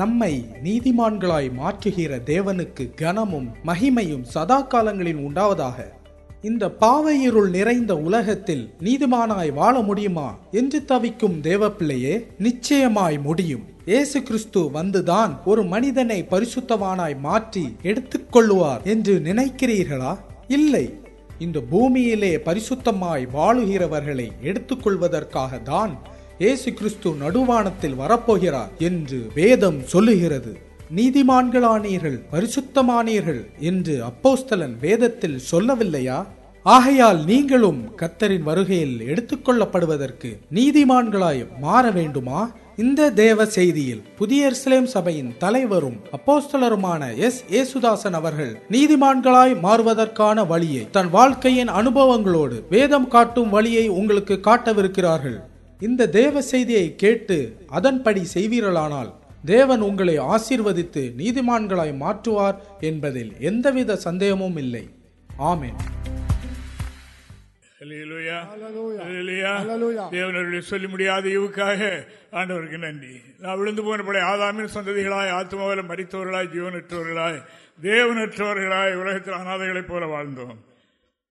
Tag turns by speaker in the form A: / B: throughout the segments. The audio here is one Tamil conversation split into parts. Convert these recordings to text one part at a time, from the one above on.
A: நம்மை நீதிமான்களாய் மாற்றுகிற தேவனுக்கு கனமும் மகிமையும் சதா காலங்களில் உண்டாவதாக. இந்த பாவையிருள் நிறைந்த உலகத்தில் நீதிமானாய் வாழ முடியுமா என்று தவிக்கும் தேவப்பிள்ளையே நிச்சயமாய் முடியும். ஏசு கிறிஸ்து வந்துதான் ஒரு மனிதனை பரிசுத்தவானாய் மாற்றி எடுத்துக்கொள்ளுவார் என்று நினைக்கிறீர்களா? இல்லை. இந்த பூமியிலே பரிசுத்தமாய் வாழுகிறவர்களை எடுத்துக்கொள்வதற்காக தான் இயேசு கிறிஸ்து நடுவானத்தில் வரப்போகிறார் என்று வேதம் சொல்லுகிறது. நீதிமான்களானீர்கள் பரிசுத்தமானீர்கள் என்று அப்போஸ்தலன் வேதத்தில் சொல்லவில்லையா? ஆகையால் நீங்களும் கத்தரின் வருகையில் எடுத்துக்கொள்ளப்படுவதற்கு நீதிமான்களாய் மாற வேண்டுமா? இந்த தேவ செய்தியில் புதிய இஸ்லேம் சபையின் தலைவரும் அப்போஸ்தலருமான எஸ். ஏசுதாசன் அவர்கள் நீதிமான்களாய் மாறுவதற்கான வழியை தன் வாழ்க்கையின் அனுபவங்களோடு வேதம் காட்டும் வழியை உங்களுக்கு காட்டவிருக்கிறார்கள். இந்த தேவ செய்தியை கேட்டு அதன்படி செய்வீர்களானால் தேவன் உங்களை ஆசீர்வதித்து நீதிமான்களாய் மாற்றுவார் என்பதில் எந்தவித சந்தேகமும் இல்லை. ஆமென்.
B: தேவனருடைய சொல்லி முடியாத இவுக்காக ஆண்டவருக்கு நன்றி. நான் விழுந்து போனபடி ஆதாமின் சந்ததிகளாய் ஆத்மாவில் மறித்தவர்களாய் ஜீவனற்றவர்களாய் தேவனற்றவர்களாய் உலகத்தில் அனாதைகளைப் போல வாழ்ந்தோம்.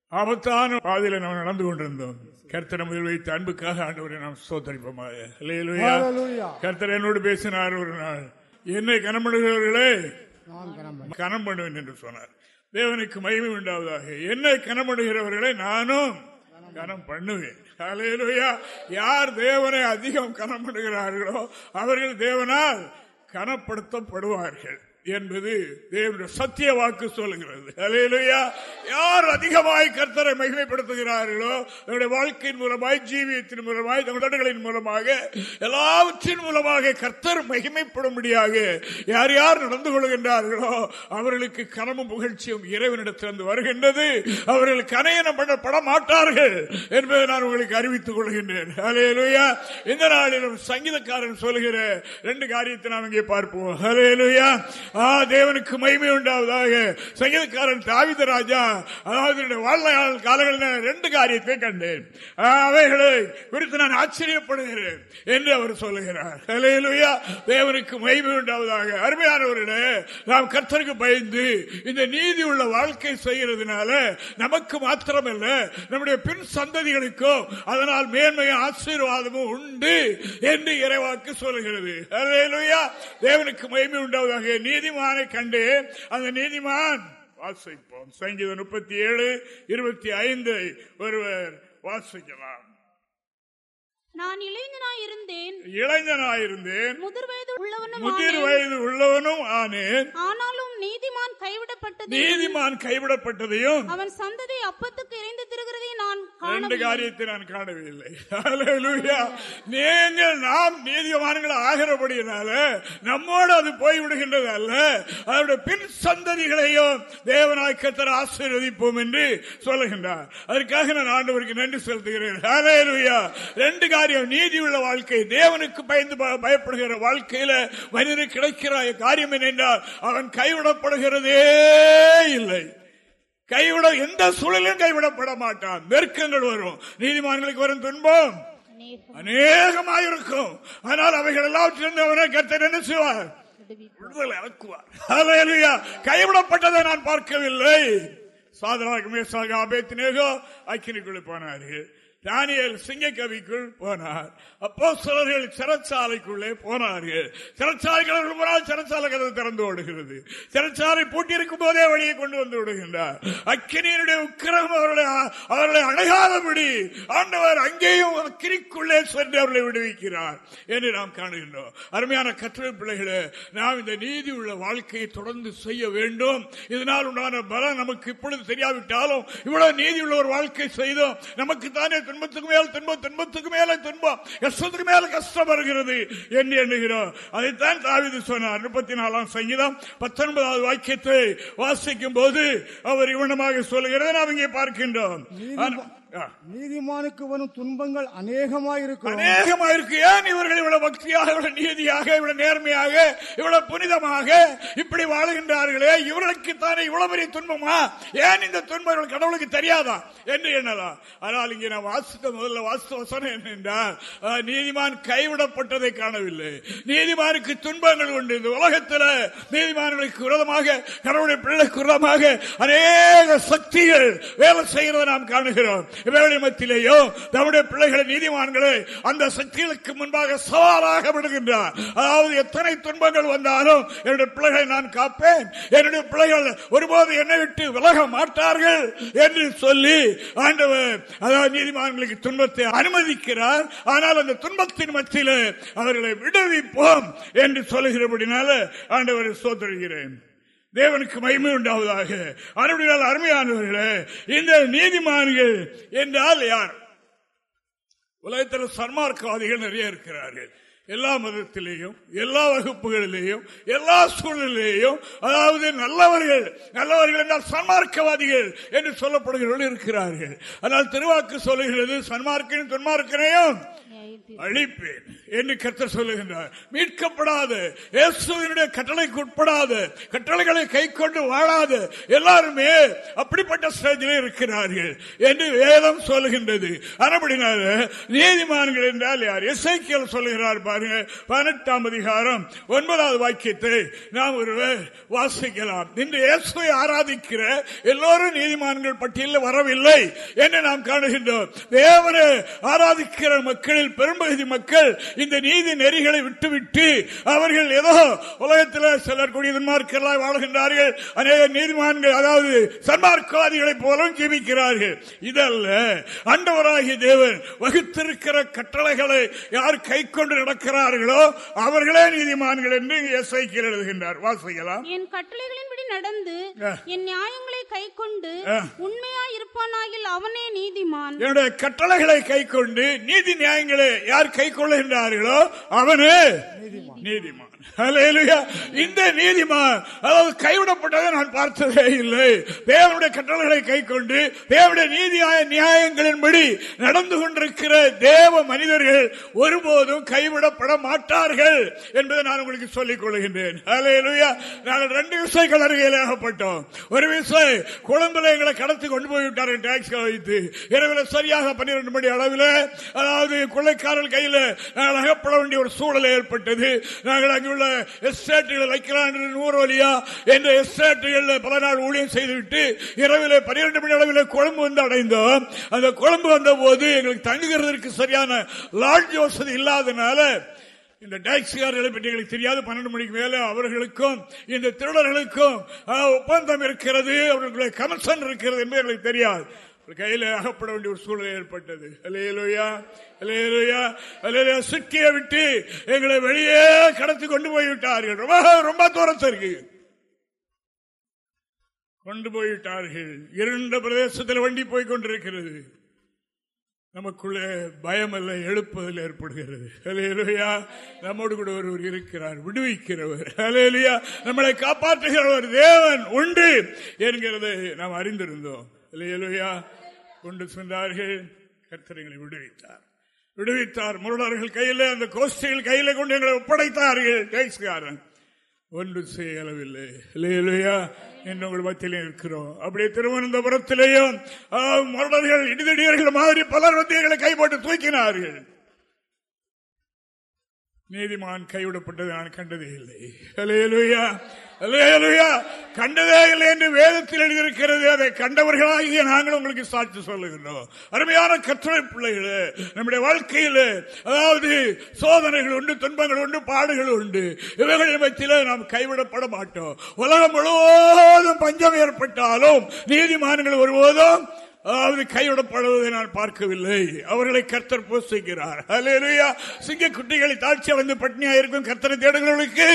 B: ஆபத்தான பாதையில நாம் நடந்து கொண்டிருந்தோம். கர்த்தரை முதல் வைத்த அன்புக்காக ஆண்டவரை நாம் சோதரிப்போமாக. கர்த்தர் என்னோடு பேசினார் ஒரு நாள். என்னை கனப்படுகிறவர்களே கனம் பண்ணுவேன் என்று சொன்னார். தேவனுக்கு மகிமை உண்டாவதாக. என்னை கனப்படுகிறவர்களை நானும் கனம் பண்ணுவேன் ஹalleluya. யார் தேவனை அதிகம் கனப்படுகிறார்களோ அவர்கள் தேவனால் கனப்படுத்தப்படுவார்கள். என்பது தேவனுடைய சத்திய வாக்கு சொல்லுகிறது. அலையிலையா யார் அதிகமாய் கர்த்தரை மகிமைப்படுத்துகிறார்களோ தன்னுடைய வாழ்க்கையின் மூலமாய் ஜீவியத்தின் மூலமாய் தங்களின் மூலமாக எல்லாவற்றின் மூலமாக கர்த்தர் மகிமைப்படும்படியாக யார் யார் நடந்து கொள்கின்றார்களோ அவர்களுக்கு கனமும் புகழ்ச்சியும் இறைவனிடத்திலிருந்து வருகின்றது. அவர்கள் கனையனம் பண்ணப்பட மாட்டார்கள் என்பதை நான் உங்களுக்கு அறிவித்துக் கொள்கின்றேன். அலையலுயா இந்த நாளிலும் சங்கீதக்காரன் சொல்லுகிற ரெண்டு காரியத்தை நாம் இங்கே பார்ப்போம். அலையலுயா தேவனுக்கு மகிமை உண்டாவதாக. சங்கீதக்காரன் தாவித ராஜா அதாவது என்னுடைய வாழ்நாள் காலங்களில் ரெண்டு காரியத்தை கண்டேன். அவைகளை குறித்து நான் ஆச்சரியப்படுகிறேன் என்று அவர் சொல்லுகிறார். தேவனுக்கு மகிமை உண்டாவதாக. அருமையானவர்களே நாம் கர்த்தருக்கு பயந்து இந்த நீதி உள்ள வாழ்க்கை செய்கிறதுனால நமக்கு மாத்திரமல்ல நம்முடைய பின் சந்ததிகளுக்கும் அதனால் மேன்மையும் ஆசீர்வாதமும் உண்டு என்று இறைவாக்கு சொல்லுகிறது. தேவனுக்கு மகிமை உண்டாவதாக. நீ நீதிமானை கண்டு அந்த நீதிமான் வாசிப்போம். சங்கீதம் முப்பத்தி ஏழு இருபத்தி ஐந்தை ஒருவர் வாசிக்கலாம்.
C: நான் இளைஞனாய் இருந்தேன்
B: இளைஞனாயிருந்தேன்
C: முதிர் வயது உள்ளவனும்
B: முதிர். வயது உள்ளவனும் ஆனேன்
C: ஆனாலும் நீதிமான் கைவிடப்பட்டது
B: நீதிமான் கைவிடப்பட்டதையும்
C: அவன் சந்ததி அப்பத்துக்கு இறைந்து திருகிறதை நான்
B: ரெண்டு. காரியத்தை நான் காணவில்லை. நீங்கள் நாம் நீதிமான்கள் ஆகிறபடியினால நம்மோடு அது போய்விடுகின்றது அல்ல அதனுடைய பின் சந்ததிகளையும் தேவனாய் கத்தர் ஆசீர்வதிப்போம் என்று சொல்லுகின்றார் அதற்காக நான் ஆண்டவருக்கு நன்றி செலுத்துகிறேன். ரெண்டு காரியம் நீதி உள்ள வாழ்க்கை தேவனுக்கு பயந்து பயப்படுகிற வாழ்க்கையில மனிதனுக்கு கிடைக்கிற காரியம் என்னென்றால் அவன் கைவிடப்படுகிறதே இல்லை. கைவிட எந்த சூழலிலும் கைவிடப்பட மாட்டான். நெருக்கங்கள் வரும். நீதிமான்களுக்கு வரும் துன்பம். அநேகமாயிருக்கும். ஆனால் அவைகள் எல்லாவற்றிலிருந்து அவனை கர்த்தர் என்ன செய்வார்? விடுதலை. கைவிடப்பட்டதை நான் பார்க்கவில்லை. சாதனாக மேசாக ஆபேத்தினேகோ அக்கினிக்குள்ளே போனார்கள். தானியல் சிங்கக்கவிக்குள் போனார். அப்போ சிலர்கள் சிறைச்சாலைக்குள்ளே போனார்கள். சிறைச்சாலைகள் போனால் சிறைச்சாலை கதவு திறந்து ஓடுகிறது. சிறைச்சாலை பூட்டியிருக்கும் போதே வழியை கொண்டு வந்து விடுகின்றார். அக்கினியனுடைய உக்கிரகம் அவர்களை அவர்களை அணுகாதபடி ஆண்டவர் அங்கேயும் அக்கினிக்குள்ளே சென்று அவர்களை விடுவிக்கிறார் என்று நாம் காணுகின்றோம். அருமையான கற்றுரை பிள்ளைகளே நாம் இந்த நீதி உள்ள வாழ்க்கையை தொடர்ந்து செய்ய வேண்டும். இதனால் உண்டான பலம் நமக்கு இப்பொழுது தெரியாவிட்டாலும் இவ்வளவு நீதி உள்ள ஒரு வாழ்க்கை செய்தோம். நமக்கு தானே துன்பத்துக்கு மேல் துன்பம் துன்பத்துக்கு மேல துன்பம். கஷ்டத்துக்கு மேல கஷ்டம் வருகிறது என்று எண்ணுகிறோம். அதைத்தான் தாவிது சொன்னார். முப்பத்தி நாலாம் சங்கீதம் பத்தொன்பதாவது வாக்கியத்தை வாசிக்கும் போது அவர் இவனமாக சொல்லுகிறதை நாம் இங்கே பார்க்கின்றோம்.
D: நீதிமானுக்கு வரும் துன்பங்கள் அநேகமாயிருக்கும்
B: அநேகமா இருக்கு ஏன் இவர்கள் இவ்வளவு பக்தியாக இவ்வளவு நீதியாக இவ்வளவு நேர்மையாக இவ்வளவு புனிதமாக இப்படி வாழுகின்றார்களே? இவர்களுக்கு தானே இவ்வளவு பெரிய துன்பமா? ஏன் இந்த துன்பங்கள் கடவுளுக்கு தெரியாதா? என்று எண்ணலாம். ஆனால் இங்கே நான் வாசித்த முதல்ல வாசித்த வசனம் என்ன என்றால் அஹ், நீதிமான் கைவிடப்பட்டதை காணவில்லை. நீதிமானுக்கு துன்பங்கள் உண்டு. இந்த உலகத்தில் நீதிமான்களுக்கு விரோதமாக கடவுளுடைய பிள்ளைக்கு விரோதமாக அநேக சக்திகள் வேலை செய்கிறதை நாம் காணுகிறோம். இவர்களுடைய மத்தியிலேயோ நம்முடைய பிள்ளைகளை நீதிமான்களை அந்த சக்திகளுக்கு முன்பாக சவாலாக விடுகின்றார். அதாவது எத்தனை துன்பங்கள் வந்தாலும் என்னுடைய பிள்ளைகளை நான் காப்பேன். என்னுடைய பிள்ளைகள் ஒருபோது என்னை விட்டு விலக மாட்டார்கள் என்று சொல்லி ஆண்டவர் அதாவது நீதிமான்களுக்கு துன்பத்தை அனுமதிக்கிறார். ஆனால் அந்த துன்பத்தின் மத்தியில் அவர்களை விடுவிப்போம் என்று சொல்லுகிறபடினால ஆண்டவரை சோதரிகிறேன் தேவனுக்கு மகிமை உண்டாவதாக. அருமையால் அருமையானவர்களே இந்த நீதிமான்கள் என்றால் யார்? உலகத்தில் சன்மார்க்கவாதிகள் நிறைய இருக்கிறார்கள். எல்லா மதத்திலேயும் எல்லா வகுப்புகளிலேயும் எல்லா சூழ்நிலையிலேயும் அதாவது நல்லவர்கள் நல்லவர்கள் என்றால் சன்மார்க்கவாதிகள் என்று சொல்லப்படுகிறவர்கள் இருக்கிறார்கள். ஆனால் திருவாக்கு சொல்லுகிறது சன்மார்க்கனும் துன்மார்க்கனையும் அழிப்பேன் என்று கர்த்தர் சொல்லுகின்றார். மீட்கப்படாது. இயேசுவினுடைய கட்டளைக்கு உட்படாத. கட்டளைகளை கை கொண்டு வாழாது. எல்லாருமே அப்படிப்பட்ட ஸ்டேஜில் இருக்கிறார்கள் என்று வேதம் சொல்லுகின்றது. அதுபடினால நீதிமான்கள் என்றால் யார்? இசைக்கியல் சொல்லுகிறார் பாருங்க பதினெட்டாம் அதிகாரம் ஒன்பதாவது வாக்கியத்தை நாம் ஒருவர் வாசிக்கலாம். இன்று இயேசுவை ஆராதிக்கிற எல்லோரும் நீதிமான்கள் பட்டியலில் வரவில்லை என்று நாம் காணுகின்றோம். தேவனை ஆராதிக்கிற மக்களில் பெரும்பகுதி மக்கள் இந்த நீதி நெறிகளை விட்டுவிட்டு அவர்கள் ஏதோ உலகத்தில் சிலர் குடியன்மார்களாய் வாழ்கின்றார்கள். அநேக நீதிமான்கள் அதாவது சன்மார்க்கவாதிகளை போலும் ஜீவிக்கிறார்கள். இதல்ல அண்டவராகிய தேவன் வகுத்திருக்கிற கட்டளைகளை யார் கை கொண்டு நடக்கிறார்களோ அவர்களே நீதிமான்கள் என்று எழுதுகின்றார். வாசிக்கலாம்.
C: என் கட்டளைகளின்படி நடந்து. என் நியாயங்களை கை கொண்டு. உண்மையா இருப்பானாகில் அவனே நீதிமான்
B: என்னுடைய கட்டளைகளை கை கொண்டு நீதி நியாயங்களை யார் கை கொள்ளுகின்றார்களோ அவனு நீதிமான். இந்த நீதிமான் அதாவது கைவிடப்பட்டதை நான் பார்த்ததே இல்லை. தேவனுடைய கட்டளைகளை கை கொண்டு தேவனுடைய நீதியாய நியாயங்களின்படி நடந்து கொண்டிருக்கிற தேவ மனிதர்கள் ஒருபோதும் கைவிடப்பட மாட்டார்கள் என்பதை நான் உங்களுக்கு சொல்லிக் கொள்கின்றேன். நாங்கள் ரெண்டு விசை அருகையில் ஏகப்பட்டோம். ஒரு விசை குழம்புல எங்களை கடத்தி கொண்டு போய்விட்டார்கள் டாக்ஸ் வைத்து. இரவில் சரியாக பன்னிரண்டு மணி அளவில் அதாவது கொள்ளைக்காரர்கள் கையில் நாங்கள் அகப்பட வேண்டிய ஒரு சூழல் ஏற்பட்டது. நாங்கள் அங்குள்ள எஸ்டேட்டுகள் வைக்கலாம் என்று நூறு வழியா என்ற எஸ்டேட்டுகள் பல நாள் ஊழியம் செய்துவிட்டு இரவில் பன்னிரண்டு மணி அளவில் கொழும்பு வந்து அடைந்தோம். அந்த கொழும்பு வந்த போது எங்களுக்கு தங்குகிறதற்கு சரியான லாட்ஜ் வசதி இல்லாதனால இந்த டாக்ஸிகாரர்களை பற்றி எங்களுக்கு தெரியாது. பன்னெண்டு மணிக்கு மேலே அவர்களுக்கும் இந்த திருடர்களுக்கும் ஒப்பந்தம் இருக்கிறது அவர்களுடைய கமிஷன் இருக்கிறது என்று எங்களுக்கு தெரியாது. கையில அகப்பட வேண்டிய ஒரு சூழ்நிலை ஏற்பட்டது. அலையலோயா அலையலோயா அலையலோயா சிக்கிய விட்டு எங்களை வெளியே கடத்தி கொண்டு போய்விட்டார்கள். ரொம்ப ரொம்ப தூரத்திற்கு கொண்டு போய்விட்டார்கள். இருண்ட பிரதேசத்தில் வண்டி போய் கொண்டிருக்கிறது. நமக்குள்ளே பயம் அல்ல எழுப்பதில் ஏற்படுகிறது. அலையலுயா நம்மோடு கூட ஒருவர் இருக்கிறார். விடுவிக்கிறவர். அலையலுயா நம்மளை காப்பாற்றுகிறவர். தேவன் உண்டு என்கிறதை நாம் அறிந்திருந்தோம். அலையலுயா கொண்டு சென்றார்கள் கர்த்தரைகளை விடுவித்தார். விடுவித்தார். முரடர்கள் கையில அந்த கோஷ்டிகள் கையில கொண்டு எங்களை ஒப்படைத்தார்கள். டேக்ஸ்காரன் ஒன்று செய்யலவில்லை இல்லையா என்று உங்கள் மத்தியிலே இருக்கிறோம் அப்படியே திருவனந்தபுரத்திலேயும் ஆ, முரடர்கள் இடிதடியர்கள் மாதிரி பலர் வந்து எங்களை கைப்பட்டு தூக்கினார்கள். நீதிமான் கைவிடப்பட்டது நான் கண்டதே இல்லை. அலேலுயா அலேலுயா கண்டதே இல்லை என்று வேதத்தில் எழுதியிருக்கிறது. அதை கண்டவர்களாகிய நாங்கள் உங்களுக்கு சாட்சி சொல்லுகின்றோம். அருமையான கற்றலை பிள்ளைகளே நம்முடைய வாழ்க்கையில் அதாவது சோதனைகள் உண்டு துன்பங்கள் உண்டு பாடுகள் உண்டு. இவைகளின் மத்தியிலே நாம் கைவிடப்பட மாட்டோம். உலகம் முழுவதும் பஞ்சம் ஏற்பட்டாலும் நீதிமான்கள் ஒருபோதும் அதாவது கைவிடப்படுவதை நான் பார்க்கவில்லை. அவர்களை கர்த்தர் போஷிக்கிறார் அல்லேலூயா சிங்க குட்டிகளை தாட்சியா வந்து பட்னியா இருக்கும் கர்த்தரை தேடுகிறவர்களுக்கு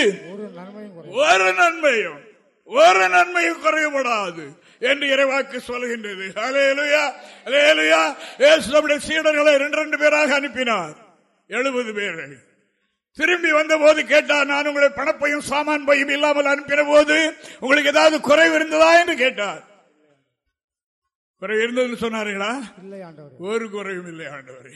D: ஒரு நன்மையும்.
B: ஒரு நன்மையும் குறைவுபடாது என்று இறைவாக்கு சொல்கின்றது. அலையலுயா அலேலுயா இயேசு நம்முடைய சீடர்களை ரெண்டு ரெண்டு பேராக அனுப்பினார். எழுபது பேரை. திரும்பி வந்த போது கேட்டார் நான் உங்களை பணப்பையும் சாமான் பையும் இல்லாமல் அனுப்பின போது உங்களுக்கு ஏதாவது குறைவு இருந்ததா? என்று கேட்டார். குறை இருந்ததுன்னு சொன்னார்களா?
D: இல்லை ஆண்டவர்.
B: ஒரு குறையும் இல்லை ஆண்டவரே.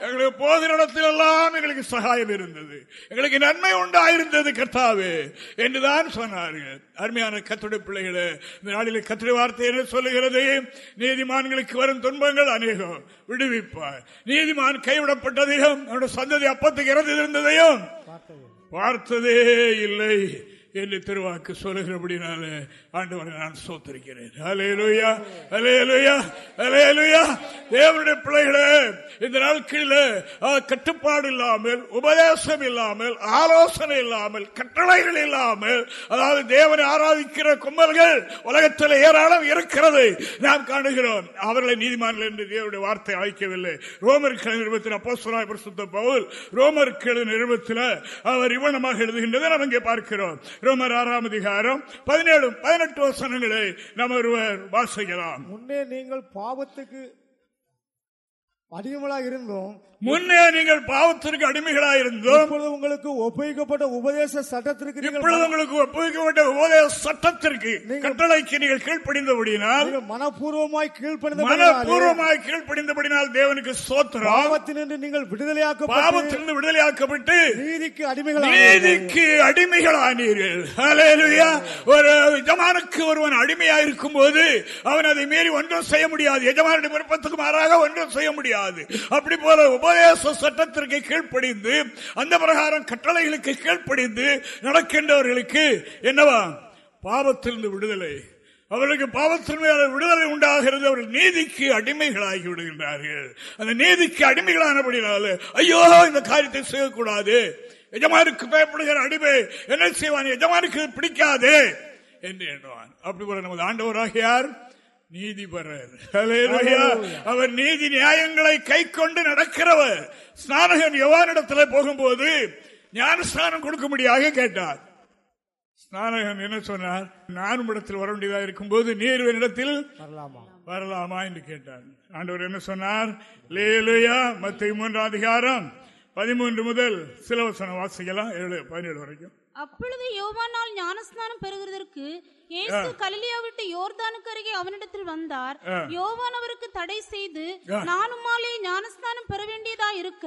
B: எங்களுக்கு போகிற இடத்தில் எல்லாம் எங்களுக்கு சகாயம் இருந்தது. எங்களுக்கு நன்மை உண்டாயிருந்தது கர்த்தாவே என்றுதான் சொன்னார்கள். அருமையான கத்துடைய பிள்ளைகளே இந்த நாளில் கத்துடைய வார்த்தை என்ன சொல்லுகிறது? நீதிமான்களுக்கு வரும் துன்பங்கள் அநேகம். விடுவிப்பார். நீதிமான் கைவிடப்பட்டதையும் அவனுடைய சந்ததி அப்பத்துக்கு இறந்து இருந்ததையும் பார்த்ததே இல்லை. என்று திருவாக்கு சொல்லுகிறபடினால ஆண்டவரை நான் சோத்திருக்கிறேன். அலையலுயா அலையலுயா அலையலுயா தேவனுடைய பிள்ளைகளே இந்த நாட்களில் கட்டுப்பாடு இல்லாமல் உபதேசம் இல்லாமல் ஆலோசனை இல்லாமல் கட்டளைகள் இல்லாமல் அதாவது தேவனை ஆராதிக்கிற கும்பல்கள் உலகத்தில் ஏராளம் இருக்கிறது நாம் காணுகிறோம். அவர்களை நீதிமன்றம் என்று தேவனுடைய வார்த்தை அழைக்கவில்லை. ரோமர் நிறுவனத்தில் அப்போ பரிசுத்த பவுல் ரோமர் நிறுவனத்தில் அவர் இவனமாக எழுதுகின்றதை நாம் இங்கே பார்க்கிறோம். ரோமர் ஆறாம் அதிகாரம் பதினேழு பதினெட்டு வசனங்களை நாம் ஒருவர் வாசிக்கலாம்.
D: முன்னே நீங்கள் பாவத்துக்கு அடிமைகளாக இருந்தோம்
B: முன்னே நீங்கள் பாவத்திற்கு அடிமைகளாக இருந்தோம்
D: இப்பொழுது உங்களுக்கு ஒப்புவிக்கப்பட்ட உபதேச சட்டத்திற்கு
B: இப்பொழுது உங்களுக்கு ஒப்புவிக்கப்பட்ட உபதேச சட்டத்திற்கு கட்டளைக்கு நீங்கள் கீழ்ப்படிந்தபடினால்
D: மனப்பூர்வமாய் கீழ்ப்படிந்த
B: மனப்பூர்வமாய் கீழ்ப்படிந்தபடினால் தேவனுக்கு சோத்திரம்
D: பாவத்தினின்று நீங்கள் விடுதலையாக்கப்பட்டு
B: பாவத்திலிருந்து விடுதலையாக்கப்பட்டு
D: நீதிக்கு அடிமைகளாக
B: நீதிக்கு அடிமைகளானீர்கள். ஒரு எஜமானுக்கு ஒருவன் அடிமையா இருக்கும் போது அவன் அதை மீறி ஒன்றும் செய்ய முடியாது. எஜமானுடைய விருப்பத்துக்கு மாறாக ஒன்றும் செய்ய முடியாது. அப்படி போல உபதேச சட்டத்திற்கு கீழ்ப்படிந்து அந்த பிரகாரம் கட்டளைகளுக்கு கீழ்ப்படிந்து நடக்கின்றவர்களுக்கு என்னவா? பாவத்திலிருந்து விடுதலை. அவர்களுக்கு பாவத்தின் மேல விடுதலை உண்டாகிறது. அவர்கள் நீதிக்கு அடிமைகளாகி விடுகின்றார்கள். அந்த நீதிக்கு அடிமைகளானபடினால ஐயோ இந்த காரியத்தை செய்யக்கூடாது. எஜமானுக்கு பயப்படுகிற அடிமை என்ன செய்வான்? எஜமானுக்கு பிடிக்காது. என்று எண்ணுவான். அப்படி போல நமது ஆண்டவராக யார்? நீதிபரர். ஹalleluya. அவர் நீதி நியாயங்களை கை கொண்டு நடக்கிறவர். ஸ்நானகன் யோவானிடத்தில் போகும்போது ஞானஸ்நானம் கொடுக்கும்படியாக கேட்டார். ஸ்நானகன் என்ன சொன்னார்? நானும் இடத்தில் வர வேண்டியதாக இருக்கும்போது நீர் என்னிடத்தில்
D: வரலாமா?
B: வரலாமா என்று கேட்டார். ஆண்டவர் என்ன சொன்னார்? லேலுயா மத்திய மூன்றாம் அதிகாரம் பதிமூன்று முதல் சிலவசனம் வாசிக்கலாம். ஏழு பதினேழு வரைக்கும்.
C: அப்பொழுது யோவானால் ஞானஸ்நானம் பெறுகிறதற்கு இயேசு கலிலியா விட்டு யோர்தானுக்கு அருகே அவனிடத்தில் வந்தார். யோவான் அவருக்கு தடை செய்து நான் உம்மாலே ஞானஸ்நானம் பெற வேண்டியதா இருக்க?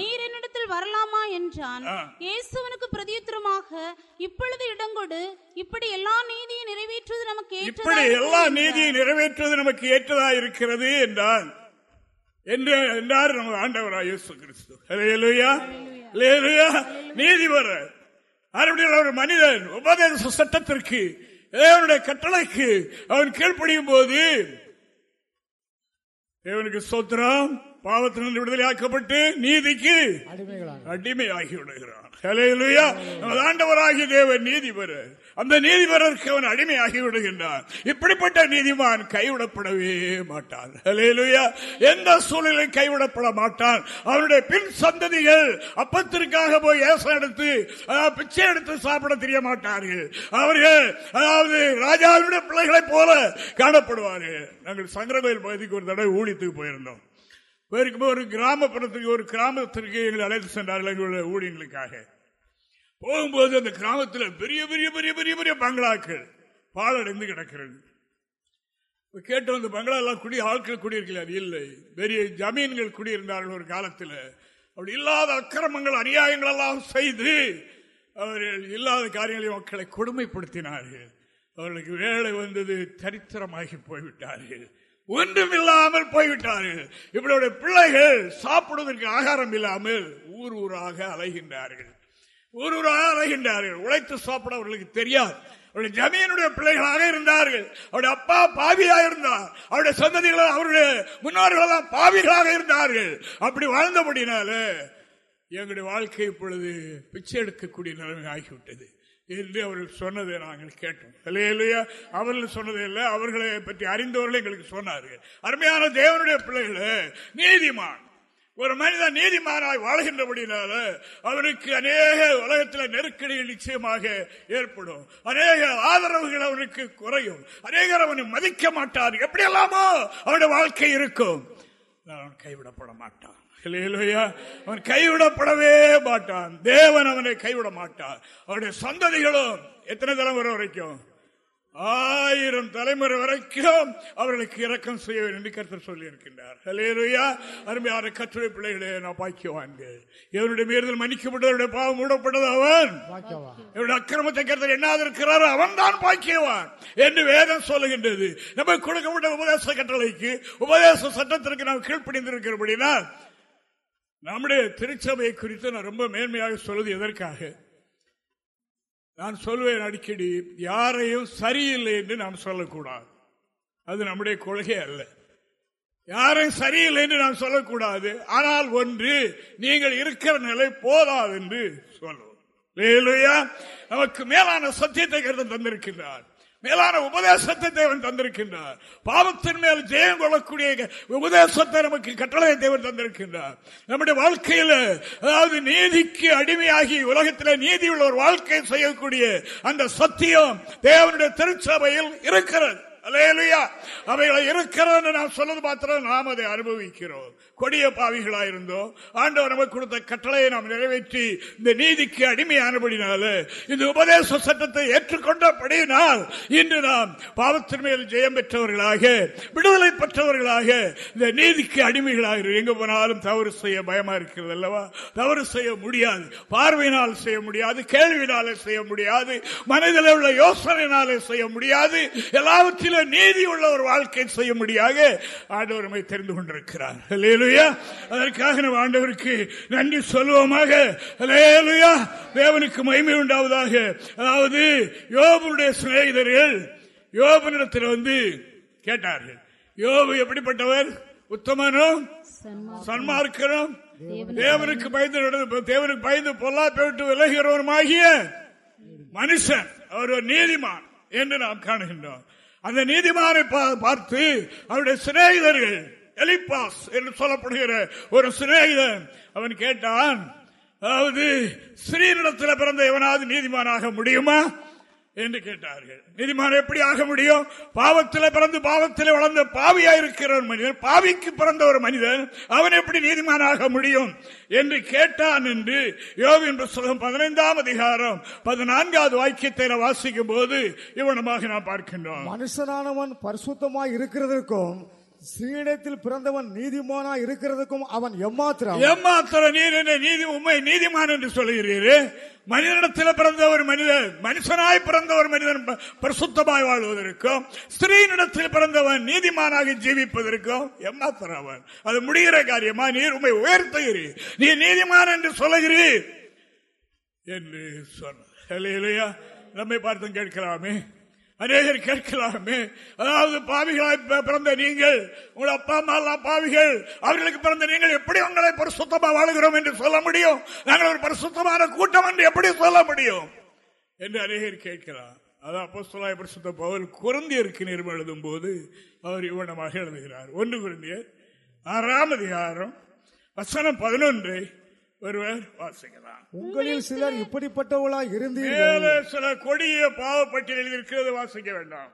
C: நீர் என்னிடத்தில் வரலாமா? என்றான். இயேசுவனுக்கு பிரதியுத்தரமாக இப்பொழுது இடங்கொடு இப்படி எல்லா நீதியை நிறைவேற்றுவது நமக்கு
B: இப்படி எல்லா. நீதியை நிறைவேற்றுவது நமக்கு ஏற்றதா இருக்கிறது என்றார் என்று என்றார் நமது ஆண்டவராய் இயேசு கிறிஸ்து. நீதிபரர் மறுபடியும் ஒரு மனிதன் உபதேச சட்டத்திற்கு தேவனுடைய கட்டளைக்கு அவன் கீழ்ப்படியும் போது தேவனுக்கு சோத்திரம் பாவத்திலிருந்து விடுதலையாக்கப்பட்டு நீதிக்கு
D: அடிமைகளாக
B: அடிமையாகி விடுகிறான். ஆண்டவராகிய தேவன் நீதிபரர் அந்த நீதிபரருக்கு அவன் அடிமையாகி விடுகின்றான். இப்படிப்பட்ட நீதிமான் கைவிடப்படவே மாட்டான். எந்த சூழ்நிலை கைவிடப்பட மாட்டான். அவனுடைய பின் சந்ததிகள் அப்பத்திற்காக போய் ஏசம் எடுத்து பிச்சை எடுத்து சாப்பிட தெரிய மாட்டார்கள் அவர்கள் அதாவது ராஜாவினுடைய பிள்ளைகளைப் போல காணப்படுவார்கள். நாங்கள் சங்கரகோயில் பகுதிக்கு ஒரு தடவை ஊழியத்துக்கு போயிருந்தோம். போயிருக்கும்போது ஒரு கிராமப்புறத்துக்கு ஒரு கிராமத்திற்கு எங்களை அழைத்து சென்றார்கள் எங்களுடைய ஊழியங்களுக்காக. போகும்போது அந்த கிராமத்தில் பெரிய பெரிய பெரிய பெரிய பெரிய பங்களாக்கள் பாலடைந்து கிடக்கிறது. கேட்டு கேட்டோம் அந்த பங்களா எல்லாம் குடி ஆட்கள் குடியிருக்கிறார் இல்லை. பெரிய ஜமீன்கள் குடியிருந்தார்கள் ஒரு காலத்தில். அப்படி இல்லாத அக்கிரமங்கள் அநியாயங்கள் எல்லாம் செய்து அவர்கள் இல்லாத காரியங்களையும் மக்களை கொடுமைப்படுத்தினார்கள். அவர்களுக்கு வேலை வந்தது தரித்திரமாகி போய்விட்டார்கள். ஒன்றும் இல்லாமல் போய்விட்டார்கள். இவருடைய பிள்ளைகள் சாப்பிடுவதற்கு ஆகாரம் இல்லாமல் ஊர் ஊராக அலைகின்றார்கள். ஒரு ஒரு அலைகின்றார்கள் உழைத்து சாப்பிட அவர்களுக்கு தெரியாது. அவருடைய ஜமீனுடைய பிள்ளைகளாக இருந்தார்கள். அவருடைய அப்பா பாவியாக இருந்தார். அவருடைய சந்ததிகள் அவருடைய முன்னோர்களெல்லாம் பாவிகளாக இருந்தார்கள். அப்படி வாழ்ந்தபடினால எங்களுடைய வாழ்க்கை இப்பொழுது பிச்சை எடுக்கக்கூடிய நிலைமை ஆகிவிட்டது என்று அவர்கள் சொன்னதை நாங்கள் கேட்டோம். இல்லையா அவர்கள் சொன்னதே இல்லை அவர்களை பற்றி அறிந்தவர்களை எங்களுக்கு சொன்னார்கள். அருமையான தேவனுடைய பிள்ளைகளே நீதிமான். ஒரு மனிதன் நீதிமானாய் வாழ்கின்றபடினால அவனுக்கு அநேக உலகத்தில் நெருக்கடிகள் நிச்சயமாக ஏற்படும். அநேக ஆதரவுகள் அவனுக்கு குறையும். அநேகர் அவனை மதிக்க மாட்டார். எப்படி எல்லாமோ அவனுடைய வாழ்க்கை இருக்கும். அவன் கைவிடப்பட மாட்டான். இல்லையா அவன் கைவிடப்படவே மாட்டான். தேவன் அவனை கைவிட மாட்டான் அவனுடைய சந்ததிகளும் எத்தனை தலைமுறை வரைக்கும்? ஆயிரம் தலைமுறை வரைக்கும் அவர்களுக்கு இரக்கம் செய்ய வேண்டும் என்று கருத்தர் சொல்லி இருக்கின்றார் ஹலேலுயா அருமையான கற்றுரை பிள்ளைகளே நான் பாக்கியவான்கள். இவனுடைய மீறுதல் மன்னிக்கப்பட்டவருடைய பாவம் மூடப்பட்டது அவன்? இவருடைய அக்கிரமத்தை கருத்தர் என்னாது இருக்கிறாரோ அவன் தான் பாக்கியவான் என்று வேதம் சொல்லுகின்றது. நம்ம கொடுக்கப்பட்ட உபதேச கட்டளைக்கு உபதேச சட்டத்திற்கு நாம் கீழ்ப்படிந்திருக்கிறபடினால் நம்முடைய திருச்சபையை குறித்து நான் ரொம்ப மேன்மையாக சொல்வது எதற்காக? நான் சொல்வேன் அடிக்கடி யாரையும் சரியில்லை என்று நாம் சொல்லக்கூடாது. அது நம்முடைய கொள்கை அல்ல. யாரையும் சரியில்லை என்று நாம் சொல்லக்கூடாது. ஆனால் ஒன்று நீங்கள் இருக்கிற நிலை போதாது என்று சொல்லுவோம். நமக்கு மேலான சத்தியத்தை கருத்து தந்திருக்கிறார் மேலான உபதேசத்தை தேவன் தந்திருக்கின்றார். பாவத்தின் மேல் ஜெயம் கொள்ளக்கூடிய உபதேசத்தை நமக்கு கட்டளை தேவன் தந்திருக்கின்றார். நம்முடைய வாழ்க்கையில் அதாவது நீதிக்கு அடிமையாகி உலகத்தில் நீதி உள்ள ஒரு வாழ்க்கை செய்யக்கூடிய அந்த சத்தியம் தேவனுடைய திருச்சபையில் இருக்கிறது. அலையலையா. அவைகளை இருக்கிறது நாம் சொன்னது மாத்திரம் நாம் அதை அனுபவிக்கிறோம். கொடிய பாவிகளாயிருந்தோம் ஆண்டவர் நமக்கு கொடுத்த கட்டளையை நாம் நிறைவேற்றி இந்த நீதிக்கு அடிமையானபடினால இந்த உபதேச சட்டத்தை ஏற்றுக்கொண்டபடியினால் இன்று நாம் பாவத்தின் மேல் ஜெயம் பெற்றவர்களாக விடுதலை பெற்றவர்களாக இந்த நீதிக்கு அடிமைகளாக எங்க போனாலும் தவறு செய்ய பயமா இருக்கிறது அல்லவா? தவறு செய்ய முடியாது. பார்வையினால் செய்ய முடியாது. கேள்வினாலே செய்ய முடியாது. மனதில் உள்ள யோசனையினாலே செய்ய முடியாது. எல்லாவற்றிலும் நீதி உள்ள ஒரு வாழ்க்கை செய்ய முடியாக ஆண்டவர் தெரிந்து கொண்டிருக்கிறார். அதற்காக நம்ம ஆண்டவருக்கு நன்றி சொல்லுவோமாக தேவனுக்கு மகிமை உண்டாவதாக. அதாவது யோபனுடைய சிநேகிதர்கள் யோபனிடத்தில் வந்து கேட்டார்கள். யோபு எப்படிப்பட்டவர்? உத்தமனும் சன்மார்க்கனும் தேவனுக்கு பயந்து தேவனுக்கு பயந்து பொல்லாப்பை விட்டு விலகிறவருமாகிய மனுஷன். அவர் நீதிமான் என்று நாம் காணுகின்றோம். அந்த நீதிமானை பார்த்து அவருடைய சிநேகிதர்கள் எலிபாஸ் என்று சொல்லப்படுகிற ஒரு சிநேகிதன் அவன் கேட்டான் அதாவது ஸ்ரீனிடத்தில் பிறந்த எவனாவது நீதிமானாக முடியுமா? என்று கேட்டார்கள். நீதிமான் எப்படி ஆக முடியும்? பாவத்தில் பிறந்து பாவத்தில் வளர்ந்த பாவியா இருக்கிற ஒரு மனிதன் பாவிக்கு பிறந்த ஒரு மனிதன் அவன் எப்படி நீதிமானாக முடியும்? என்று கேட்டான் என்று யோவின் புத்தகம் பதினைந்தாம் அதிகாரம் பதினான்காவது வாக்கியத்தை வாசிக்கும் போது இவனமாக நான் பார்க்கின்றோம்.
D: மனுஷனானவன் பரிசுத்தமாய் இருக்கிறதற்கும் சீடத்தில் பிறந்தவன் நீதிமானா இருக்கிறதுக்கும் அவன் எம்மாத்திரம்.
B: எம்மாத்திரம் நீர் என்ன நீதி உண்மை நீதிமான் என்று சொல்கிறீர்கள் மனிதனிடத்தில் பிறந்த ஒரு மனிதன் மனுஷனாய் பிறந்த ஒரு மனிதன் பிரசுத்தமாய் வாழ்வதற்கும் ஸ்திரீனிடத்தில் பிறந்தவன் நீதிமானாக ஜீவிப்பதற்கும் எம்மாத்திரம் அவன். அது முடிகிற காரியமா? நீர் உண்மை உயர்த்துகிறீர். நீ நீதிமான் என்று சொல்லுகிறீர் என்று சொன்ன நம்மை பார்த்தும் கேட்கலாமே. அநேகர் கேட்கலாமே. அதாவது பாவிகளாய் பிறந்த நீங்கள் உங்கள் அப்பா அம்மா எல்லாம் பாவிகள் அவர்களுக்கு பிறந்த நீங்கள் எப்படி உங்களை பரிசுத்தமா வாழுகிறோம் என்று சொல்ல முடியும்? நாங்கள் ஒரு பரிசுத்தமான கூட்டம் என்று எப்படி சொல்ல முடியும்? என்று அநேகர் கேட்கிறார். அதான் அப்போஸ்தலாய பரிசுத்த பவுல் குருந்தியருக்கு நிறுவனம் எழுதும் போது அவர் இவ்வளமாக எழுதுகிறார். ஒன்று குருந்தியர் ஆறாம் அதிகாரம் வசனம் பதினொன்றை ஒருவர் வாசிக்கலாம்.
D: உங்களில் சிலர் இப்படிப்பட்டவளா இருந்தீர்கள்.
B: சில கொடிய பாவப்பட்டியலில் இருக்கிறது வாசிக்க வேண்டாம்.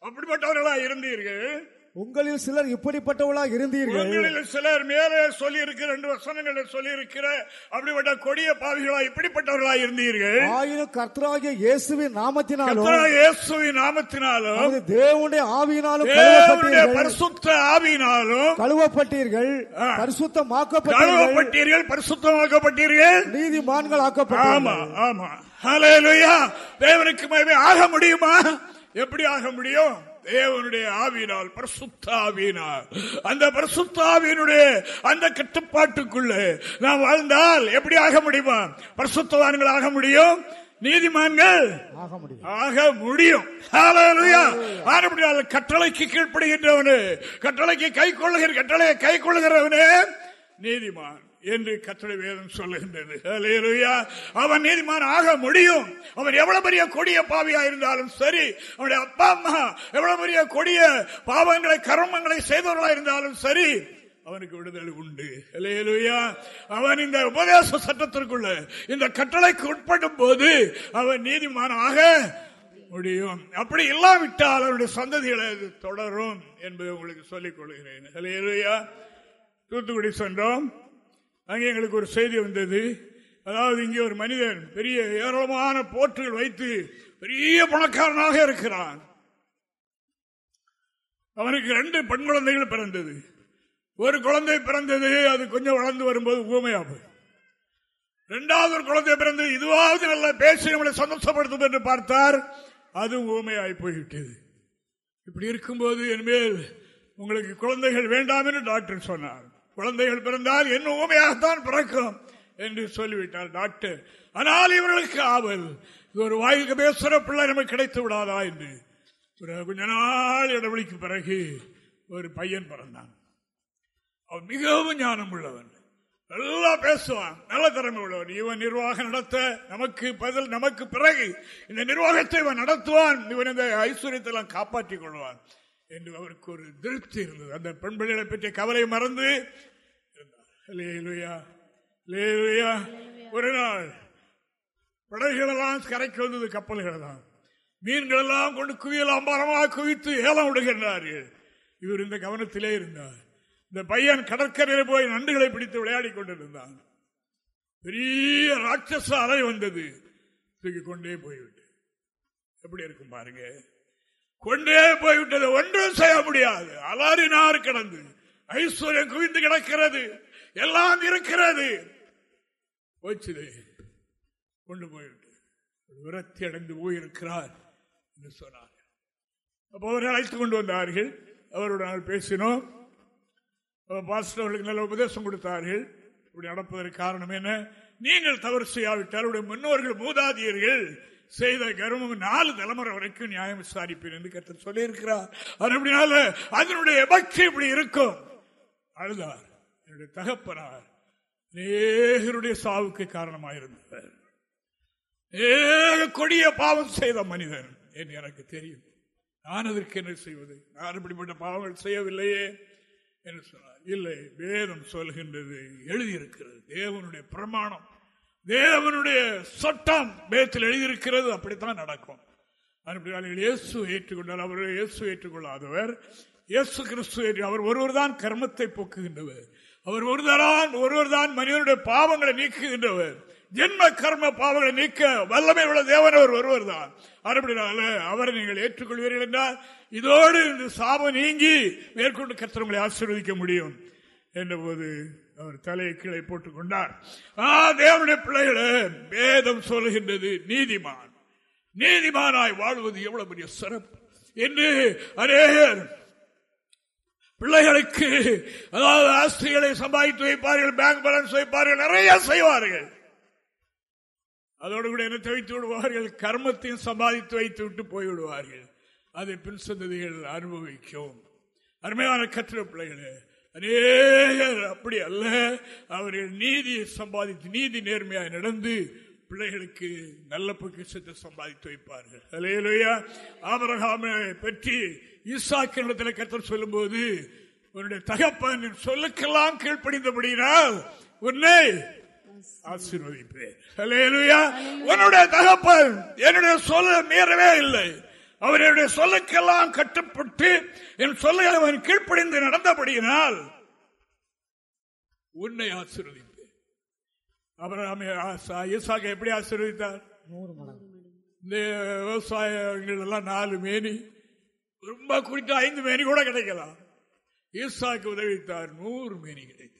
B: அப்படிப்பட்டவர்களா இருந்தீர்கள்.
D: உங்களில் சிலர் இப்படிப்பட்டவளா இருந்தீர்கள்.
B: சிலர் மேலே சொல்லி இருக்கிற ரெண்டு வசனங்களை சொல்லி இருக்கிற அப்படிப்பட்ட கொடிய பாவிகளா இப்படிப்பட்டவர்களா இருந்தீர்கள்.
D: ஆயினும் கர்த்தராகிய இயேசுவின் நாமத்தினாலும்
B: இயேசுவின் நாமத்தினாலும்
D: தேவனுடைய ஆவியினாலும்
B: பரிசுத்த ஆவியினாலும்
D: கழுவப்பட்டீர்கள்
B: பரிசுத்தமாக்கப்பட்டீர்கள். பரிசுத்தமாக்கப்பட்டீர்கள்.
D: நீதிமான்கள் ஆக்கப்பட்டீர்கள்
B: ஆமா. ஆமா தேவனுக்கு ஆக முடியுமா? எப்படி ஆக முடியும்? தேவனுடைய ஆவினால் பரிசுத்தாவினால் அந்த பரிசுத்தாவினுடைய அந்த கட்டுப்பாட்டுக்குள்ள நாம் வாழ்ந்தால் எப்படி ஆக முடியுமா? பரிசுத்தவான்கள் ஆக முடியும்? நீதிமான்கள் ஆக முடியும். கட்டளைக்கு கீழ்ப்படுகின்றவனு கட்டளைக்கு கை கொள்ளுகிற கட்டளையை கை கொள்ளுகிறவனே நீதிமான். என்று கத்தளை வேதம் சொல்லுகின்றது. அவன் நீதிமான் ஆக முடியும். அவன் எவ்வளவு பெரிய கொடிய பாவியா இருந்தாலும் சரி அவனுடைய அப்பா அம்மா எவ்வளவு பெரிய கொடிய பாவங்களை கர்மங்களை செய்தவர்களா இருந்தாலும் சரி அவனுக்கு விடுதலை உண்டு. அவன் இந்த உபதேச சட்டத்திற்குள்ள இந்த கட்டளைக்கு உட்படும் போது அவன் நீதிமானாக முடியும். அப்படி இல்லாவிட்டால் அவருடைய சந்ததிகளை தொடரும் என்பதை உங்களுக்கு சொல்லிக் கொள்கிறேன். தூத்துக்குடி சென்றோம். அங்கே எங்களுக்கு ஒரு செய்தி வந்தது. அதாவது இங்கே ஒரு மனிதன் பெரிய ஏராளமான போற்றுகள் வைத்து பெரிய பணக்காரனாக இருக்கிறான். அவனுக்கு ரெண்டு பெண் குழந்தைகள் பிறந்தது. ஒரு குழந்தை பிறந்தது அது கொஞ்சம் வளர்ந்து வரும்போது ஊமையாகும் இரண்டாவது ஒரு குழந்தை பிறந்தது இதுவாவது நல்ல பேசி நம்மளை சந்தோஷப்படுத்தும் என்று பார்த்தார். அது ஊமையாய் போய்விட்டது. இப்படி இருக்கும்போது என்மேல் உங்களுக்கு குழந்தைகள் வேண்டாம் என்று டாக்டர் சொன்னார். குழந்தைகள் பிறந்தால் என்ன உமையாகத்தான் பிறக்கும் என்று சொல்லிவிட்டார் டாக்டர். ஆனால் இவர்களுக்கு ஆவல் ஒரு வாய்க்கு பேசுற பிள்ளை நமக்கு கிடைத்து விடாதா என்று. கொஞ்ச நாள் இடைவெளிக்கு பிறகு ஒரு பையன் பிறந்தான். அவன் மிகவும் ஞானம் உள்ளவன் நல்லா பேசுவான். நல்ல திறமை உள்ளவன். இவன் நிர்வாகம் நடத்த நமக்கு பதில் நமக்கு பிறகு இந்த நிர்வாகத்தை இவன் நடத்துவான். இவன் இந்த ஐஸ்வர்யத்தை காப்பாற்றிக் கொள்வான். என்று அவருக்கு ஒரு திருப்தி இருந்தது. அந்த பெண் பிள்ளைகளை பற்றிய கவலை மறந்து ஒரு நாள் படகுகளெல்லாம் கரைக்கு வந்தது கப்பல்கள் தான் மீன்கள் எல்லாம் கொண்டு குவியல் அம்பாரமாக குவித்து ஏலம் விடுகின்றார்கள். இவர் இந்த கவனத்திலே இருந்தார். இந்த பையன் கடற்கரையில் போய் நண்டுகளை பிடித்து விளையாடி கொண்டிருந்தான். பெரிய ராட்சச அலை வந்தது. தூக்கி கொண்டே போய்விட்டு எப்படி இருக்கும் பாருங்க. கொண்டே போய்விட்டது. ஒன்றும் செய்ய முடியாது. அலாரினார் கிடந்து. ஐஸ்வர்யம் குவிந்து கிடக்கிறது. எல்லாம் இருக்கிறது. போச்சுது. கொண்டு போய்விட்டு விரத்தி அடைந்து போயிருக்கிறார் என்று சொன்னார். அப்போ அவர்கள் அழைத்துக் கொண்டு வந்தார்கள். அவருடன் பேசினோம். பாஸ்டர்களுக்கு நல்ல உபதேசம் கொடுத்தார்கள். இப்படி நடப்பதற்கு காரணம் என்ன? நீங்கள் தவறு செய்யாவிட்டால் முன்னோர்கள் மூதாதியர்கள் செய்த கர்மம் நாலு தலைமுறை வரைக்கும் நியாயம் விசாரிப்பேன் என்று கற்று சொல்லியிருக்கிறார். அப்படினால அதனுடைய பக்தி இப்படி இருக்கும். அழுதார். என்னுடைய தகப்பனார் நேகருடைய சாவுக்கு காரணமாயிருந்தார் ஏக கொடிய பாவம் செய்த மனிதன் என்று எனக்கு தெரியும். நான் அதற்கு என்ன செய்வது? நான் இப்படிப்பட்ட பாவங்கள் செய்யவில்லையே என்று சொன்னார். இல்லை வேதம் சொல்கின்றது எழுதியிருக்கிறது. தேவனுடைய பிரமாணம். தேவனுடைய சட்டம் பேத்தில் எழுதியிருக்கிறது. அப்படித்தான் நடக்கும். இயேசு ஏற்றுக்கொண்டார். அவர் இயேசு ஏற்றுக்கொள்ளாதவர். இயேசு கிறிஸ்து அவர் ஒருவர் தான் கர்மத்தை போக்குகின்றவர். அவர் ஒருவர்தான் ஒருவர் தான் மனிதனுடைய பாவங்களை நீக்குகின்றவர். ஜென்ம கர்ம பாவங்களை நீக்க வல்லமை உள்ள தேவன் அவர் ஒருவர் தான் அப்படினால அவரை நீங்கள் ஏற்றுக்கொள்வீர்கள் என்றால் இதோடு இந்த சாபம் நீங்கி மேற்கொண்டு கத்திரங்களை ஆசீர்வதிக்க முடியும். என்ற போது அவர் தலையை கீழே போட்டுக் கொண்டார் தேவனுடைய பிள்ளைகளே வேதம் சொல்கின்றது நீதிமான். நீதிமானாய் வாழ்வது எவ்வளவு பெரிய சிறப்பு. என்று அநேகர் பிள்ளைகளுக்கு அதாவது ஆஸ்திரிகளை சம்பாதித்து வைப்பார்கள் பேங்க் பேலன்ஸ் வைப்பார்கள் நிறைய செய்வார்கள். அதோடு கூட என்ன தவித்து விடுவார்கள்? கர்மத்தையும் சம்பாதித்து வைத்து விட்டு போய்விடுவார்கள் அதை பின் சந்ததிகள் அனுபவிக்கும். அருமையான கத்திர பிள்ளைகளே அநேகர் அப்படி அல்ல. அவர்கள் நீதியை சம்பாதித்து நீதி நேர்மையாக நடந்து பிள்ளைகளுக்கு நல்ல பொக்கிஷத்தை சம்பாதித்து வைப்பார்கள். அலையலையா ஆபரகாமை பற்றி ஈசாக்கிடத்தில் கத்தர் சொல்லும் போது உன்னுடைய தகப்பன் சொல்லுக்கெல்லாம் கீழ்ப்படிந்தபடியினால் உன்னை ஆசீர்வதிப்பேன். உன்னுடைய தகப்பன் என்னுடைய சொல்ல மீறவே இல்லை. அவர் என்னுடைய சொல்லுக்கெல்லாம் கட்டுப்பட்டு என் சொல்லை அவன் கீழ்ப்படிந்து நடந்தபடியினால் உன்னை ஆசீர்வதிப்பேன். அப்புறம் ஈசாக எப்படி ஆசீர்வதித்தார்? இந்த விவசாயங்கள் எல்லாம் நாலு மேனி ரொம்ப குறித்த ஐந்து மேனி கூட கிடைக்கலாம். ஈசாக்கு உதவித்தார் நூறு மேனி கிடைத்தது.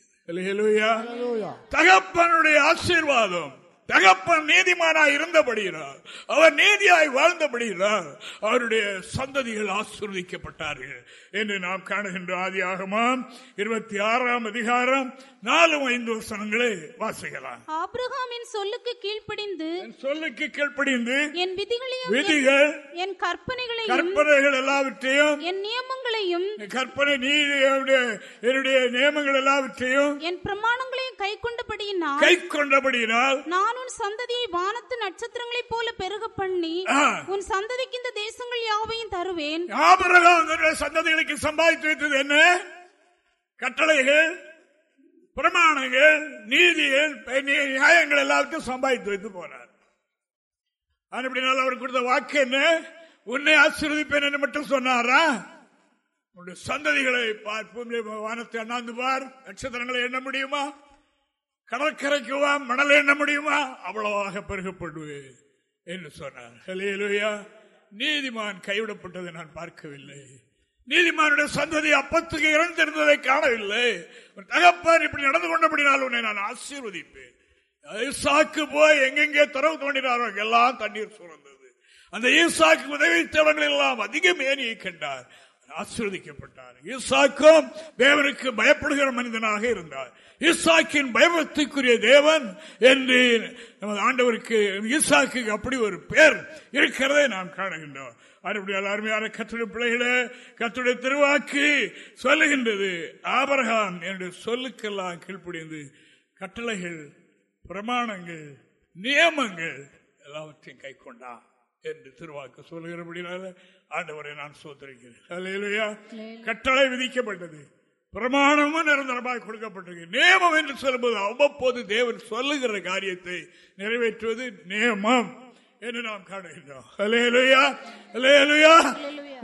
B: தகப்பனுடைய ஆசீர்வாதம். தகப்பன் நீதிமானாய் இருந்தபடியினார் அவர் நீதியாய் வாழ்ந்தபடியினார் அவருடைய சந்ததிகள் ஆசிர்வதிக்கப்பட்டார்கள். என்று நாம் காணுகின்ற ஆதி ஆகமாம். இருபத்தி ஆறாம் அதிகாரம். நாலு ஐந்து வருஷங்களை வாசிக்கலாம்.
C: ஆப்ரஹாமின் சொல்லுக்கு கீழ்ப்படிந்து
B: சொல்லுக்கு கீழ்ப்படிந்து
C: என் விதிகளையும்
B: விதிகள்
C: என் கற்பனைகளையும்
B: கற்பனைகள் எல்லாவற்றையும்
C: என் நியமங்களையும்
B: கற்பனை நீதியுடைய என்னுடைய நியமங்கள் எல்லாவற்றையும்
C: என் பிரமாணங்களையும் கை கொண்டபடியினால்
B: கை கொண்டபடியினால்
C: நான் உன் சந்ததியை வானத்து நட்சத்திரங்களைப் போல பெருக பண்ணி உன் சந்ததிக்கு இந்த தேசங்கள் யாவையும் தருவேன்.
B: ஆபரகம் இன்றைக்கு சம்பாதித்து வைத்தது என்ன? கட்டளைகள் பிரமாணங்கள் நீதிகள் நியாயங்கள் எல்லாத்தையும் சம்பாதித்து வைத்து போனார் அப்படினால் அவர் கொடுத்த வாக்கு என்ன? உன்னை ஆசீர்வதிப்பேன் என்று மட்டும் சொன்னாரா? உன்னுடைய சந்ததிகளை பார்ப்போம் வானத்தை அண்ணாந்து பார். நட்சத்திரங்களை எண்ண முடியுமா? கடற்கரைக்கு வா மணல் எண்ண முடியுமா? அவ்வளவாக பெருகப்படுவேன் என்று சொன்னார். நீதிமான் கைவிடப்பட்டதை நான் பார்க்கவில்லை. நீதிமானுடைய சந்ததி அப்பத்துக்கு இறந்திருந்ததை காணவில்லை. தகப்பன் இப்படி நடந்து கொண்டபடினால் உன்னை நான் ஆசீர்வதிப்பேன். ஈசாக்கு போய் எங்கெங்கே தரவு தோண்டினாரோ எல்லாம் தண்ணீர் சுரந்தது. அந்த ஈசாக்கு உதவித்தவர்கள் எல்லாம் அதிக மேனியை கண்டார். ஆசீர்வதிக்கப்பட்டார். ஈசாக்கும் தேவனுக்கு பயப்படுகிற மனிதனாக இருந்தார். ஈசாக்கின் பயபக்திக்குரிய தேவன் என்று நமது ஆண்டவருக்கு ஈசாக்கு அப்படி ஒரு பேர் இருக்கிறதை நாம் காணுகின்றோம். அப்படியால் அருமையான கத்துடைய பிள்ளைகளே கத்துடைய திருவாக்கு சொல்லுகின்றது. ஆபரகாம் என்று சொல்லுக்கெல்லாம் கீழ்ப்படிந்து கட்டளைகள் பிரமாணங்கள் நியமங்கள் எல்லாவற்றையும் கை கொண்டான் என்று திருவாக்கு சொல்லுகிறபடினால ஆண்டவரை நான் சோதரிக்கிறேன் கட்டளை விதிக்கப்பட்டது. பிரமாணமும் நிரந்தரமாக கொடுக்கப்பட்டது நியமம் என்று சொல்லும்போது அவ்வப்போது தேவன் சொல்லுகிற காரியத்தை நிறைவேற்றுவது நியமம். என்று நாம் காணுகின்றோம்.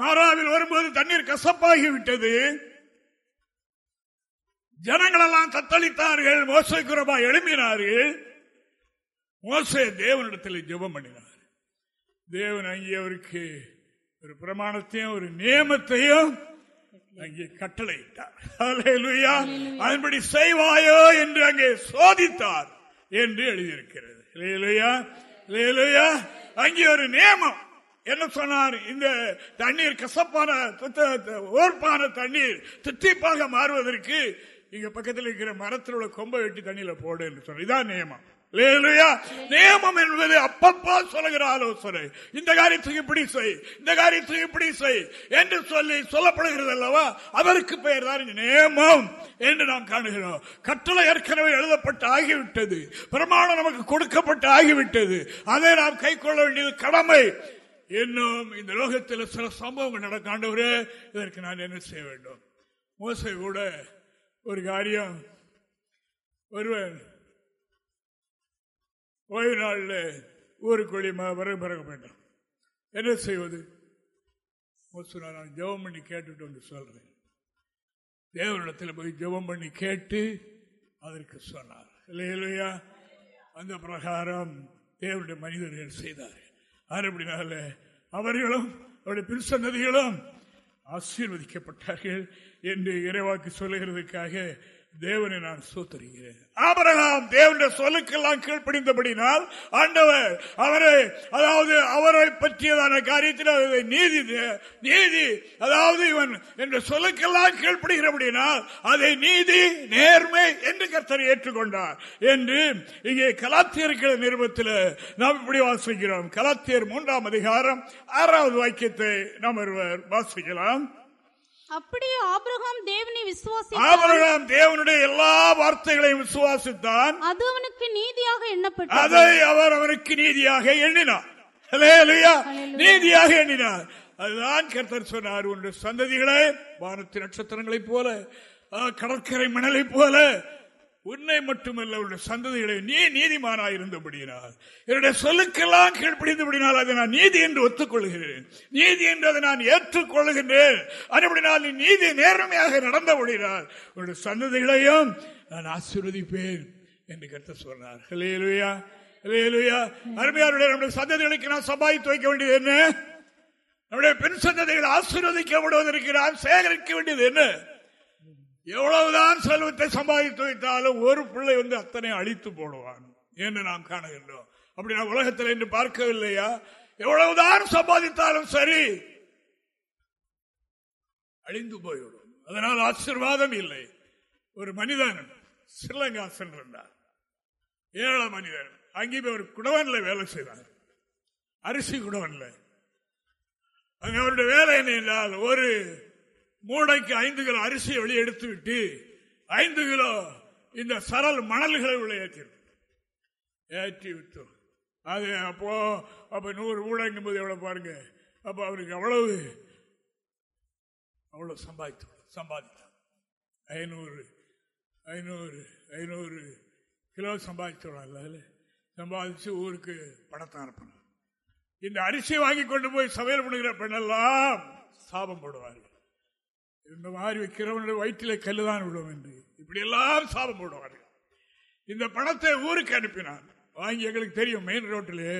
B: மாறாவில் வரும்போது தண்ணீர் கசப்பாகி விட்டது ஜனங்களெல்லாம் தத்தளித்தார்கள் மோசக்குரமா எழுப்பினார்கள் மோசை தேவனிடத்தில் ஜெபம் பண்ணினார். தேவன் அங்கே அவருக்கு ஒரு பிரமாணத்தையும் ஒரு நியமத்தையும் அங்கே கட்டளையிட்டார். அதன்படி செய்வாயோ என்று அங்கே சோதித்தார் என்று எழுதியிருக்கிறது. அங்கே ஒரு நியமம். என்ன சொன்னார்? இந்த தண்ணீர் கசப்பான ஓர்ப்பான தண்ணீர் தித்திப்பாக மாறுவதற்கு இங்க பக்கத்தில் இருக்கிற மரத்தில் உள்ள கொம்பை வெட்டி தண்ணியில போடு என்று சொன்ன இதான் நியமம். நியமம் என்பது அப்பப்போ சொல்லுகிற ஆலோசனை. இந்த காரியத்துக்கு இப்படி செய் இந்த காரியத்துக்கு இப்படி செய் என்று சொல்லி சொல்லப்படுகிறது அல்லவா? அதற்கு பெயர் தான் நியமம் என்று நாம் காணுகிறோம். கட்டளை ஏற்கனவே எழுதப்பட்டு ஆகிவிட்டது. பிரமாணம் நமக்கு கொடுக்கப்பட்டு ஆகிவிட்டது. அதை நாம் கை கொள்ள வேண்டியது கடமை. இன்னும் இந்த லோகத்தில் சில சம்பவங்கள் நடக்காண்டவரே இதற்கு நான் என்ன செய்ய வேண்டும்? மோசை கூட ஒரு காரியம். ஒருவன் ஓய்வு நாளில் ஊருக்குள்ளி பிறகு பிறகு வேண்டாம் என்ன செய்வது? நான் ஜெபம் பண்ணி கேட்டுட்டு ஒன்று சொல்கிறேன் தேவனிடத்தில் போய் ஜெபம் பண்ணி கேட்டு அதற்கு சொன்னார். இல்லையா அந்த பிரகாரம் தேவனுடைய மனிதர்கள் செய்தார் அப்படினால அவர்களும் அவருடைய பின்சந்ததிகளும் ஆசீர்வதிக்கப்பட்டார்கள் என்று இறைவாக்கு சொல்லுகிறதுக்காக தேவனை நான் சூத்தரிக்கிறேன். ஆபரகாம் தேவனுடைய சொல்லுக்கெல்லாம் கீழ்ப்படிந்தபடினால் ஆண்டவர் அவரை அதாவது அவரை பற்றியதான காரியத்தில் நீதி நீதி அதாவது இவன் என்ற சொல்லுக்கெல்லாம் கீழ்ப்படுகிறபடினால் அதை நீதி நேர்மை என்று கர்த்தரை ஏற்றுக்கொண்டார் என்று இங்கே கலாத்தியர்கள் நிறுவத்தில் நாம் இப்படி வாசிக்கிறோம். கலாத்தியர் மூன்றாம் அதிகாரம் ஆறாவது வாக்கியத்தை நாம் ஒருவர் வாசிக்கலாம்.
C: அப்படியே ஆபிரகாம் தேவனை விசுவாசி
B: ஆபிரகாம் தேவனுடைய எல்லா வார்த்தைகளையும் விசுவாசித்தான்.
C: அது அவனுக்கு நீதியாக எண்ணப்பட்டது.
B: அதை அவர் அவனுக்கு நீதியாக எண்ணினார். நீதியாக எண்ணினார். அதுதான் கர்த்தர் சொன்னார் ஒன்று சந்ததிகளே வானத்து நட்சத்திரங்களைப் போல கடற்கரை மணலை போல உன்னை மட்டுமல்ல அவருடைய சந்ததிகளை நீ நீதிமானாய் இருந்தபடியினால். என்னுடைய சொல்லுக்கெல்லாம் கீழ்ப்பிடிந்தபடினால் அதை நான் நீதி என்று ஒத்துக்கொள்கிறேன். நீதி என்று அதை நான் ஏற்றுக்கொள்கின்றேன் அதுபடினால் நீ நீதி நேர்மையாக நடந்தபடினால் உன்னுடைய சந்ததிகளையும் நான் ஆசீர்வதிப்பேன் என்று கருத்து சொன்னார். ஹலேலுயா ஹலேலுயா அருமையாருடைய நம்முடைய சந்ததிகளுக்கு நான் சம்பாதித்து வைக்க வேண்டியது என்ன? நம்முடைய பெண் சந்ததிகளை ஆசீர்வதிக்கப்படுவதற்கு நான் சேகரிக்க வேண்டியது என்ன? எவ்வளவுதான் செல்வத்தை சம்பாதித்து வைத்தாலும் ஒரு பிள்ளை வந்து அத்தனை அழித்து போடுவான் என்று நாம் காணுகின்றோம். அப்படி நான் உலகத்தில் என்று பார்க்கவில்லையா? எவ்வளவுதான் சம்பாதித்தாலும் சரி அழிந்து போய்விடும். அதனால் ஆசிர்வாதம் இல்லை. ஒரு மனிதன் ஸ்ரீலங்கா சென்றிருந்தார். ஏழை மனிதன். அங்கே ஒரு குடவன்ல வேலை செய்தார் அரிசி குடவன்ல. அங்க அவருடைய வேலை என்ன என்றால் ஒரு மூடைக்கு ஐந்து கிலோ அரிசியை வெளியே எடுத்து விட்டு ஐந்து கிலோ இந்த சரல் மணல்களை உள்ள ஏற்றி ஏற்றி விட்டு அது அப்போ அப்ப நூறு ஊடங்கும் போது எவ்வளவு பாருங்க. அப்ப அவருக்கு அவ்வளவு அவ்வளவு சம்பாதித்தோம் சம்பாதித்தார் ஐநூறு ஐநூறு ஐநூறு கிலோ சம்பாதிச்சு சம்பாதிச்சு ஊருக்கு பணத்தை அனுப்பணும். இந்த அரிசியை வாங்கி கொண்டு போய் சமையல் பண்ணுகிற பெண்ணெல்லாம் சாபம் போடுவார்கள். இந்த மாதிரி வைக்கிறவனுடைய வயிற்றில கல்லுதான் விடும் என்று. இப்படி எல்லாரும் சாபம் போடுவார்கள். இந்த பணத்தை ஊருக்கு அனுப்பினார் வாங்கி எங்களுக்கு தெரியும் மெயின் ரோட்டிலே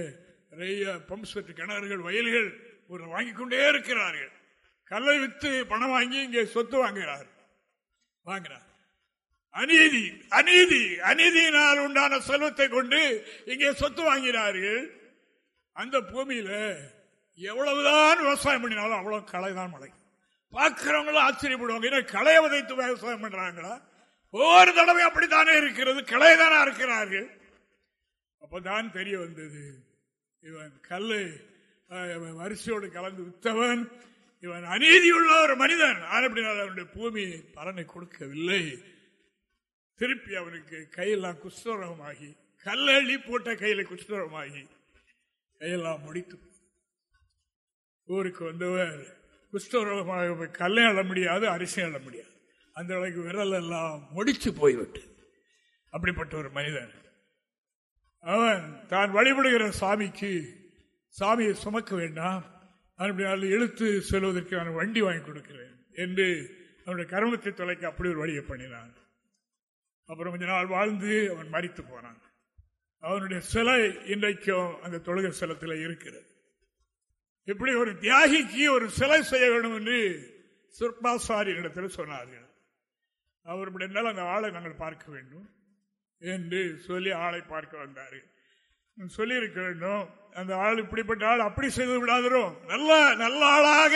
B: நிறைய பம்ப் செட் கிணறுகள் வயல்கள் ஒரு வாங்கி கொண்டே இருக்கிறார்கள். கல்லை வித்து பணம் வாங்கி இங்கே சொத்து வாங்குகிறார். வாங்கினார் அநீதி அநீதி அநீதியினால் உண்டான செல்வத்தை கொண்டு இங்கே சொத்து வாங்கினார்கள் அந்த பூமியில எவ்வளவுதான் விவசாயம் பண்ணினாலும் அவ்வளவு களை தான் மழை பார்க்கிறவங்களும் ஆச்சரியப்படுவாங்க ஏன்னா களைய விதைத்து விவசாயம் பண்றாங்களா ஒவ்வொரு தடவை அப்படித்தானே இருக்கிறது களை தானே இருக்கிறார்கள் அப்பதான் தெரிய வந்தது இவன் கல்லு வரிசையோடு கலந்து வித்தவன் இவன் அநீதியுள்ள ஒரு மனிதன். அப்படினால் அவனுடைய பூமி பலனை கொடுக்கவில்லை? திருப்பி அவனுக்கு கையெல்லாம் குஷ்டரோகமாகி கல்லள்ளி போட்ட கையில குஷ்டரோகமாகி கையெல்லாம் முடித்து ஊருக்கு வந்தவர் கிறிஸ்தவ கல்லை அழ முடியாது அரிசி அழ முடியாது. அந்த அளவுக்கு விரல் எல்லாம் முடிச்சு போய்விட்டு. அப்படிப்பட்ட ஒரு மனிதன். அவன் தான் வழிபடுகிற சாமிக்கு சாமியை சுமக்க வேண்டாம். அப்படினால் இழுத்து செல்வதற்கு நான் வண்டி வாங்கி கொடுக்கிறேன் என்று அவனுடைய கருமத்தை தொலைக்க அப்படி ஒரு வழியை பண்ணினான். அப்புறம் கொஞ்ச நாள் வாழ்ந்து அவன் மறித்து போனான். அவனுடைய சிலை இன்றைக்கும் அந்த தொழுகை சிலத்தில் இருக்கிறது. இப்படி ஒரு தியாகிக்கு ஒரு சிலை செய்ய வேண்டும் என்று சுர்பாசாரி இடத்தில் சொன்னார்கள். அவர் அந்த ஆளை நாங்கள் பார்க்க வேண்டும் என்று சொல்லி ஆளை பார்க்க வந்தார்கள். சொல்லியிருக்க வேண்டும் அந்த ஆள் இப்படிப்பட்ட ஆள் அப்படி செய்து விடாதரும் நல்ல நல்ல ஆளாக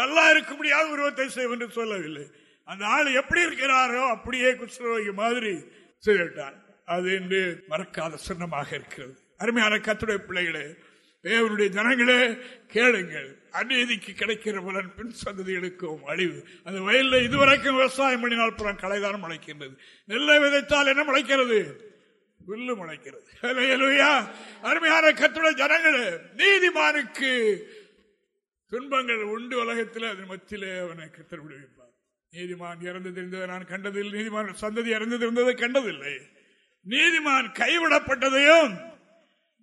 B: நல்லா இருக்க முடியாத உருவத்தை செய்யும் என்று சொல்லவில்லை. அந்த ஆள் எப்படி இருக்கிறாரோ அப்படியே குஷ்ணரோகி மாதிரி செய்துவிட்டார். அது என்று மறக்காத சின்னமாக இருக்கிறது. அருமையான கத்துடைய பிள்ளைகளே தேவனுடைய ஜனங்களே கேளுங்கள். அநீதிக்கு கிடைக்கிற பலன் பின் சந்ததிகளுக்கும் அழிவு. அந்த வயலில் இதுவரைக்கும் விவசாயம் பண்ணினால் புறம் கலைதான் முளைக்கின்றது. நெல்லை விதைத்தால் என்ன முளைக்கிறது? புல்லு முளைக்கிறது. அருமையான கத்துடைய ஜனங்களே நீதிமானுக்கு துன்பங்கள் உண்டு உலகத்தில் அதன் மத்தியிலே அவனை கத்தர் விடுவிப்பார். நீதிமான் இறந்து தெரிந்ததை நான் கண்டதில்லை. நீதிமான் சந்ததி இறந்து தெரிந்ததை கண்டதில்லை. நீதிமான் கைவிடப்பட்டதையும்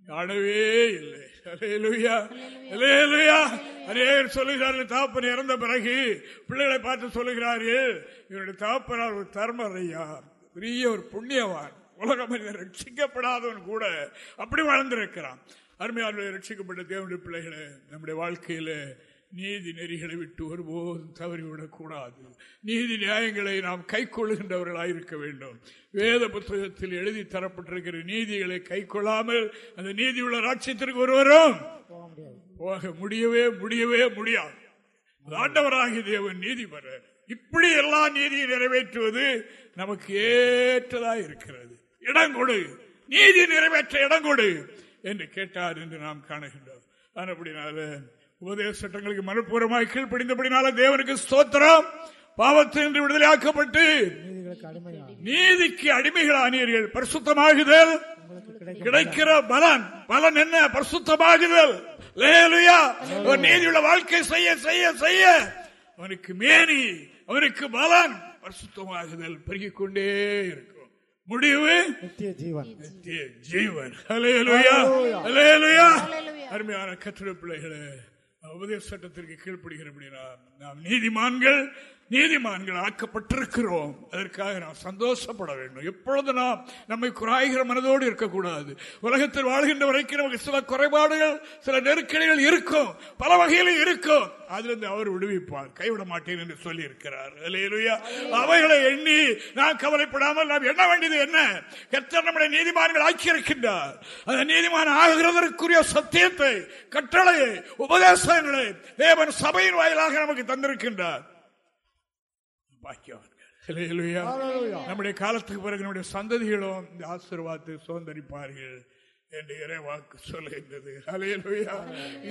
B: காணவே இல்லை. சொல்லுகிறார்கள் தாப்பன் இறந்த பிறகு பிள்ளைகளை பார்த்து சொல்லுகிறார்கள். இவருடைய தாப்பனார் ஒரு தர்மரையார் பெரிய ஒரு புண்ணியவான். உலக மனிதன் ரட்சிக்கப்படாதவன் கூட அப்படி வளர்ந்திருக்கிறான் அருமையாளர்களை ரட்சிக்கப்பட்ட தேவனுடைய பிள்ளைகளை நம்முடைய வாழ்க்கையில நீதி நெறிகளை விட்டு ஒருபோதும் தவறிவிடக்கூடாது. நீதி நியாயங்களை நாம் கை கொள்ளுகின்றவர்களாக இருக்க வேண்டும். வேத புத்தகத்தில் எழுதி தரப்பட்டிருக்கிற நீதிகளை கை கொள்ளாமல் அந்த நீதி உள்ள ராட்சியத்திற்கு ஒருவரும் போக முடியவே முடியவே முடியாது. ஆண்டவராகி தேவன் நீதிபரர் இப்படி எல்லா நீதியை நிறைவேற்றுவது நமக்கு ஏற்றதா இருக்கிறது. இடம் கொடு. நீதி நிறைவேற்ற இடம் கொடு என்று கேட்டார் என்று நாம் காணுகின்றோம். அப்படினால உபதேச சட்டங்களுக்கு மனப்பூர்வமாக கீழ்ப்படிந்தபடினால தேவனுக்கு ஸ்தோத்திரம். பாவத்தின்றி விடுதலையாக்கப்பட்டு நீதிக்கு அடிமைகள் ஆனீர்கள் பரிசுத்தமாகுதல். கிடைக்கிற பலன். பலன் என்ன? பரிசுத்தமாகுதல். ஒரு நீதியுள்ள வாழ்க்கை செய்ய செய்ய செய்ய. அவனுக்கு மேனி அவனுக்கு பலன். பரிசுத்தமாகுதல். பெருகிக் கொண்டே இருக்கும். முடிவு? நித்திய ஜீவன். நித்திய ஜீவன். அருமையான கற்றுரை பிள்ளைகளை உபதேச சட்டத்திற்கு கீழ்ப்படுகிற அப்படின்னா நாம் நீதிமான்கள் நீதிமான்கள் ஆக்கப்பட்டிருக்கிறோம். அதற்காக நாம் சந்தோஷப்பட வேண்டும். எப்பொழுது நாம் நம்மை குறாய்கிற மனதோடு இருக்கக்கூடாது. உலகத்தில் வாழ்கின்ற வரைக்கும் நமக்கு சில குறைபாடுகள் சில நெருக்கடிகள் இருக்கும். பல வகையிலும் இருக்கும். அதிலிருந்து அவர் விடுவிப்பார். கைவிட மாட்டேன் என்று சொல்லி இருக்கிறார் அவைகளை எண்ணி நாம் கவலைப்படாமல் நாம் எண்ண வேண்டியது என்ன? கத்தர் நம்முடைய நீதிமான்கள் ஆக்கியிருக்கின்றார். அந்த நீதிமான ஆகிறதற்குரிய சத்தியத்தை கட்டளையை உபதேசங்களை தேவன் சபையின் வாயிலாக நமக்கு தந்திருக்கின்றார். நம்முடைய காலத்துக்கு பிறகு நம்முடைய சந்ததிகளும் இந்த ஆசீர்வாதத்தை சுதந்திரிப்பார்கள் என்று இறைவாக்கு சொல்லுகின்றது.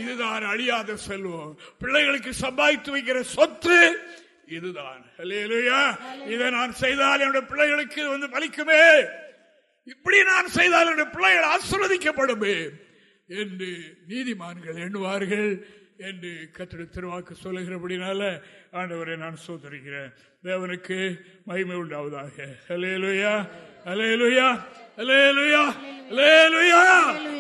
B: இதுதான் அழியாத செல்வம். பிள்ளைகளுக்கு சம்பாதித்து வைக்கிற சொத்து இதுதான். இதை நான் செய்தால் என்னுடைய பிள்ளைகளுக்கு வந்து பலிக்குமே. இப்படி நான் செய்தால் என்னுடைய பிள்ளைகள் ஆசிர்வதிக்கப்படுமே என்று நீதிமான்கள் எண்ணுவார்கள். என்று கத்திர திருவாக்கு சொல்லுகிறபடினால ஆண்டவரை நான் சோதரிக்கிறேன். தேவனுக்கு மகிமை உண்டாவதாக. அலேலுயா அலேலுயா அலேலுயா அலேலுயா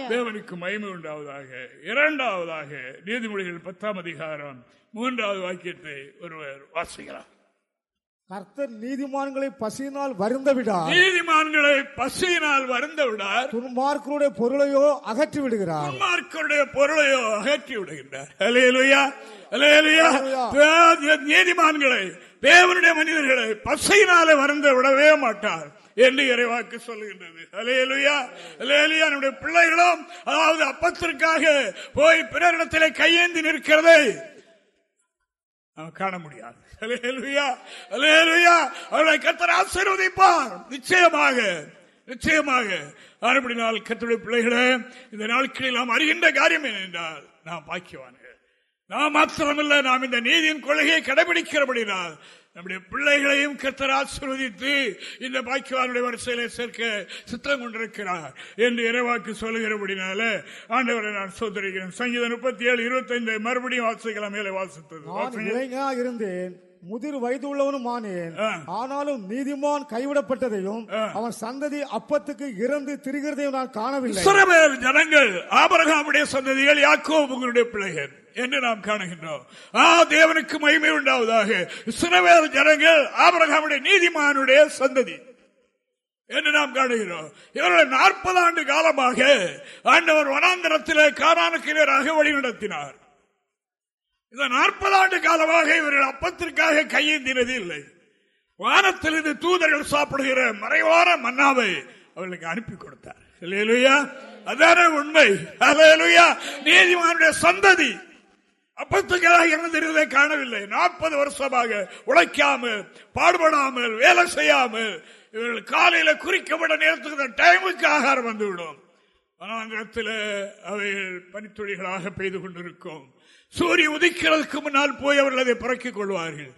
B: தேவனுக்கு மகிமை உண்டாவதாக. இரண்டாவதாக நீதிமொழிகள் பத்தாம் அதிகாரம் மூன்றாவது வாக்கியத்தை ஒருவர் வாசிக்கிறார்
D: கர்த்தர் நீதிமான்களை பசியினால் வருந்த விடார்
B: நீதிமான்களை பசியினால் வருந்த விடார்
D: துன்மார்க்கருடைய பொருளையோ அகற்றி விடுகிறார்.
B: துன்மார்க்கருடைய பொருளையோ அகற்றி விடுகின்றார். ஹalleluya ஹalleluya. நீதிமான்களை தேவனுடைய மனிதர்களை பசையினாலே வருந்த விடவே மாட்டார் என்று இறைவாக்கு சொல்லுகின்றது. அலேலுயா அலேலுயா நம்முடைய பிள்ளைகளும் அதாவது அப்பத்திற்காக போய் பிறரிடத்திலே கையேந்தி நிற்கிறதை காண முடியாது. அவர்களை கத்தர் ஆசீர்வதிப்பார். நிச்சயமாக. நிச்சயமாக. அப்படினால் கத்துடைய பிள்ளைகளே இந்த நாட்களில் நாம் அறிகின்ற காரியம் என்னென்றால் நாம் பாக்கியவான்கள். நாம் மாத்திரமல்ல நாம் இந்த நீதியின் கொள்கையை கடைபிடிக்கிறபடினால் நம்முடைய பிள்ளைகளையும் கத்தர் ஆசிர்வதித்து இந்த பாக்கியவானுடைய வரிசையில சேர்க்க சித்தம் கொண்டிருக்கிறார் என்று இறைவாக்கு சொல்லுகிறபடினால ஆண்டவரை நான் சோதரிக்கிறேன். சங்கீதம் முப்பத்தி ஏழு இருபத்தி ஐந்து மறுபடியும் வாசிக்கலாம் மேலே வாசித்தது.
D: இருந்தேன். முதிர் வயது உள்ளவனும் ஆனேன்
B: ஆ.
D: ஆனாலும் நீதிமான் கைவிடப்பட்டதையும் அவன் சந்ததி அப்பத்துக்கு இறந்து திரிகிறதையும் நான் காணவில்லை.
B: இஸ்ரவேல் ஜனங்கள் ஆபரகாமுடைய சந்ததிகள் உங்களுடைய பிள்ளைகள் என்று நாம் காணுகின்றோம். ஆ தேவனுக்கு மகிமை உண்டாவதாக. இஸ்ரவேல் ஜனங்கள் ஆபரகாமுடைய நீதிமானுடைய சந்ததி என்று நாம் காணுகிறோம். இவர்கள் நாற்பது ஆண்டு காலமாக ஆண்டவர் வனாந்தரத்திலே காரானுக்கு நேராக வழிநடத்தினார். இந்த நாற்பது ஆண்டு காலமாக இவர்கள் அப்பத்திற்காக கையேந்தினது இல்லை. வானத்திலிருந்து தூதர்கள் சாப்பிடுகிற மறைவான மன்னாவை அவர்களுக்கு அனுப்பி கொடுத்தார். அல்லேலூயா அதான உண்மை. அல்லேலூயா நீதிமானுடைய சந்ததி அப்பத்துக்காக இறந்திருந்ததை காணவில்லை. நாற்பது வருஷமாக உழைக்காமல் பாடுபடாமல் வேலை செய்யாமல் இவர்கள் காலையில குறிக்கப்பட்ட நேரத்துக்கு டைமுக்கு ஆகாரம் வந்துவிடும். வனாந்திரத்தில் அவைகள் பனித்துளிகளாக பெய்து கொண்டிருக்கும். சூரிய உதிக்கிறதுக்கு முன்னால் போய் அவர்கள் அதை புறக்கிக் கொள்வார்கள்.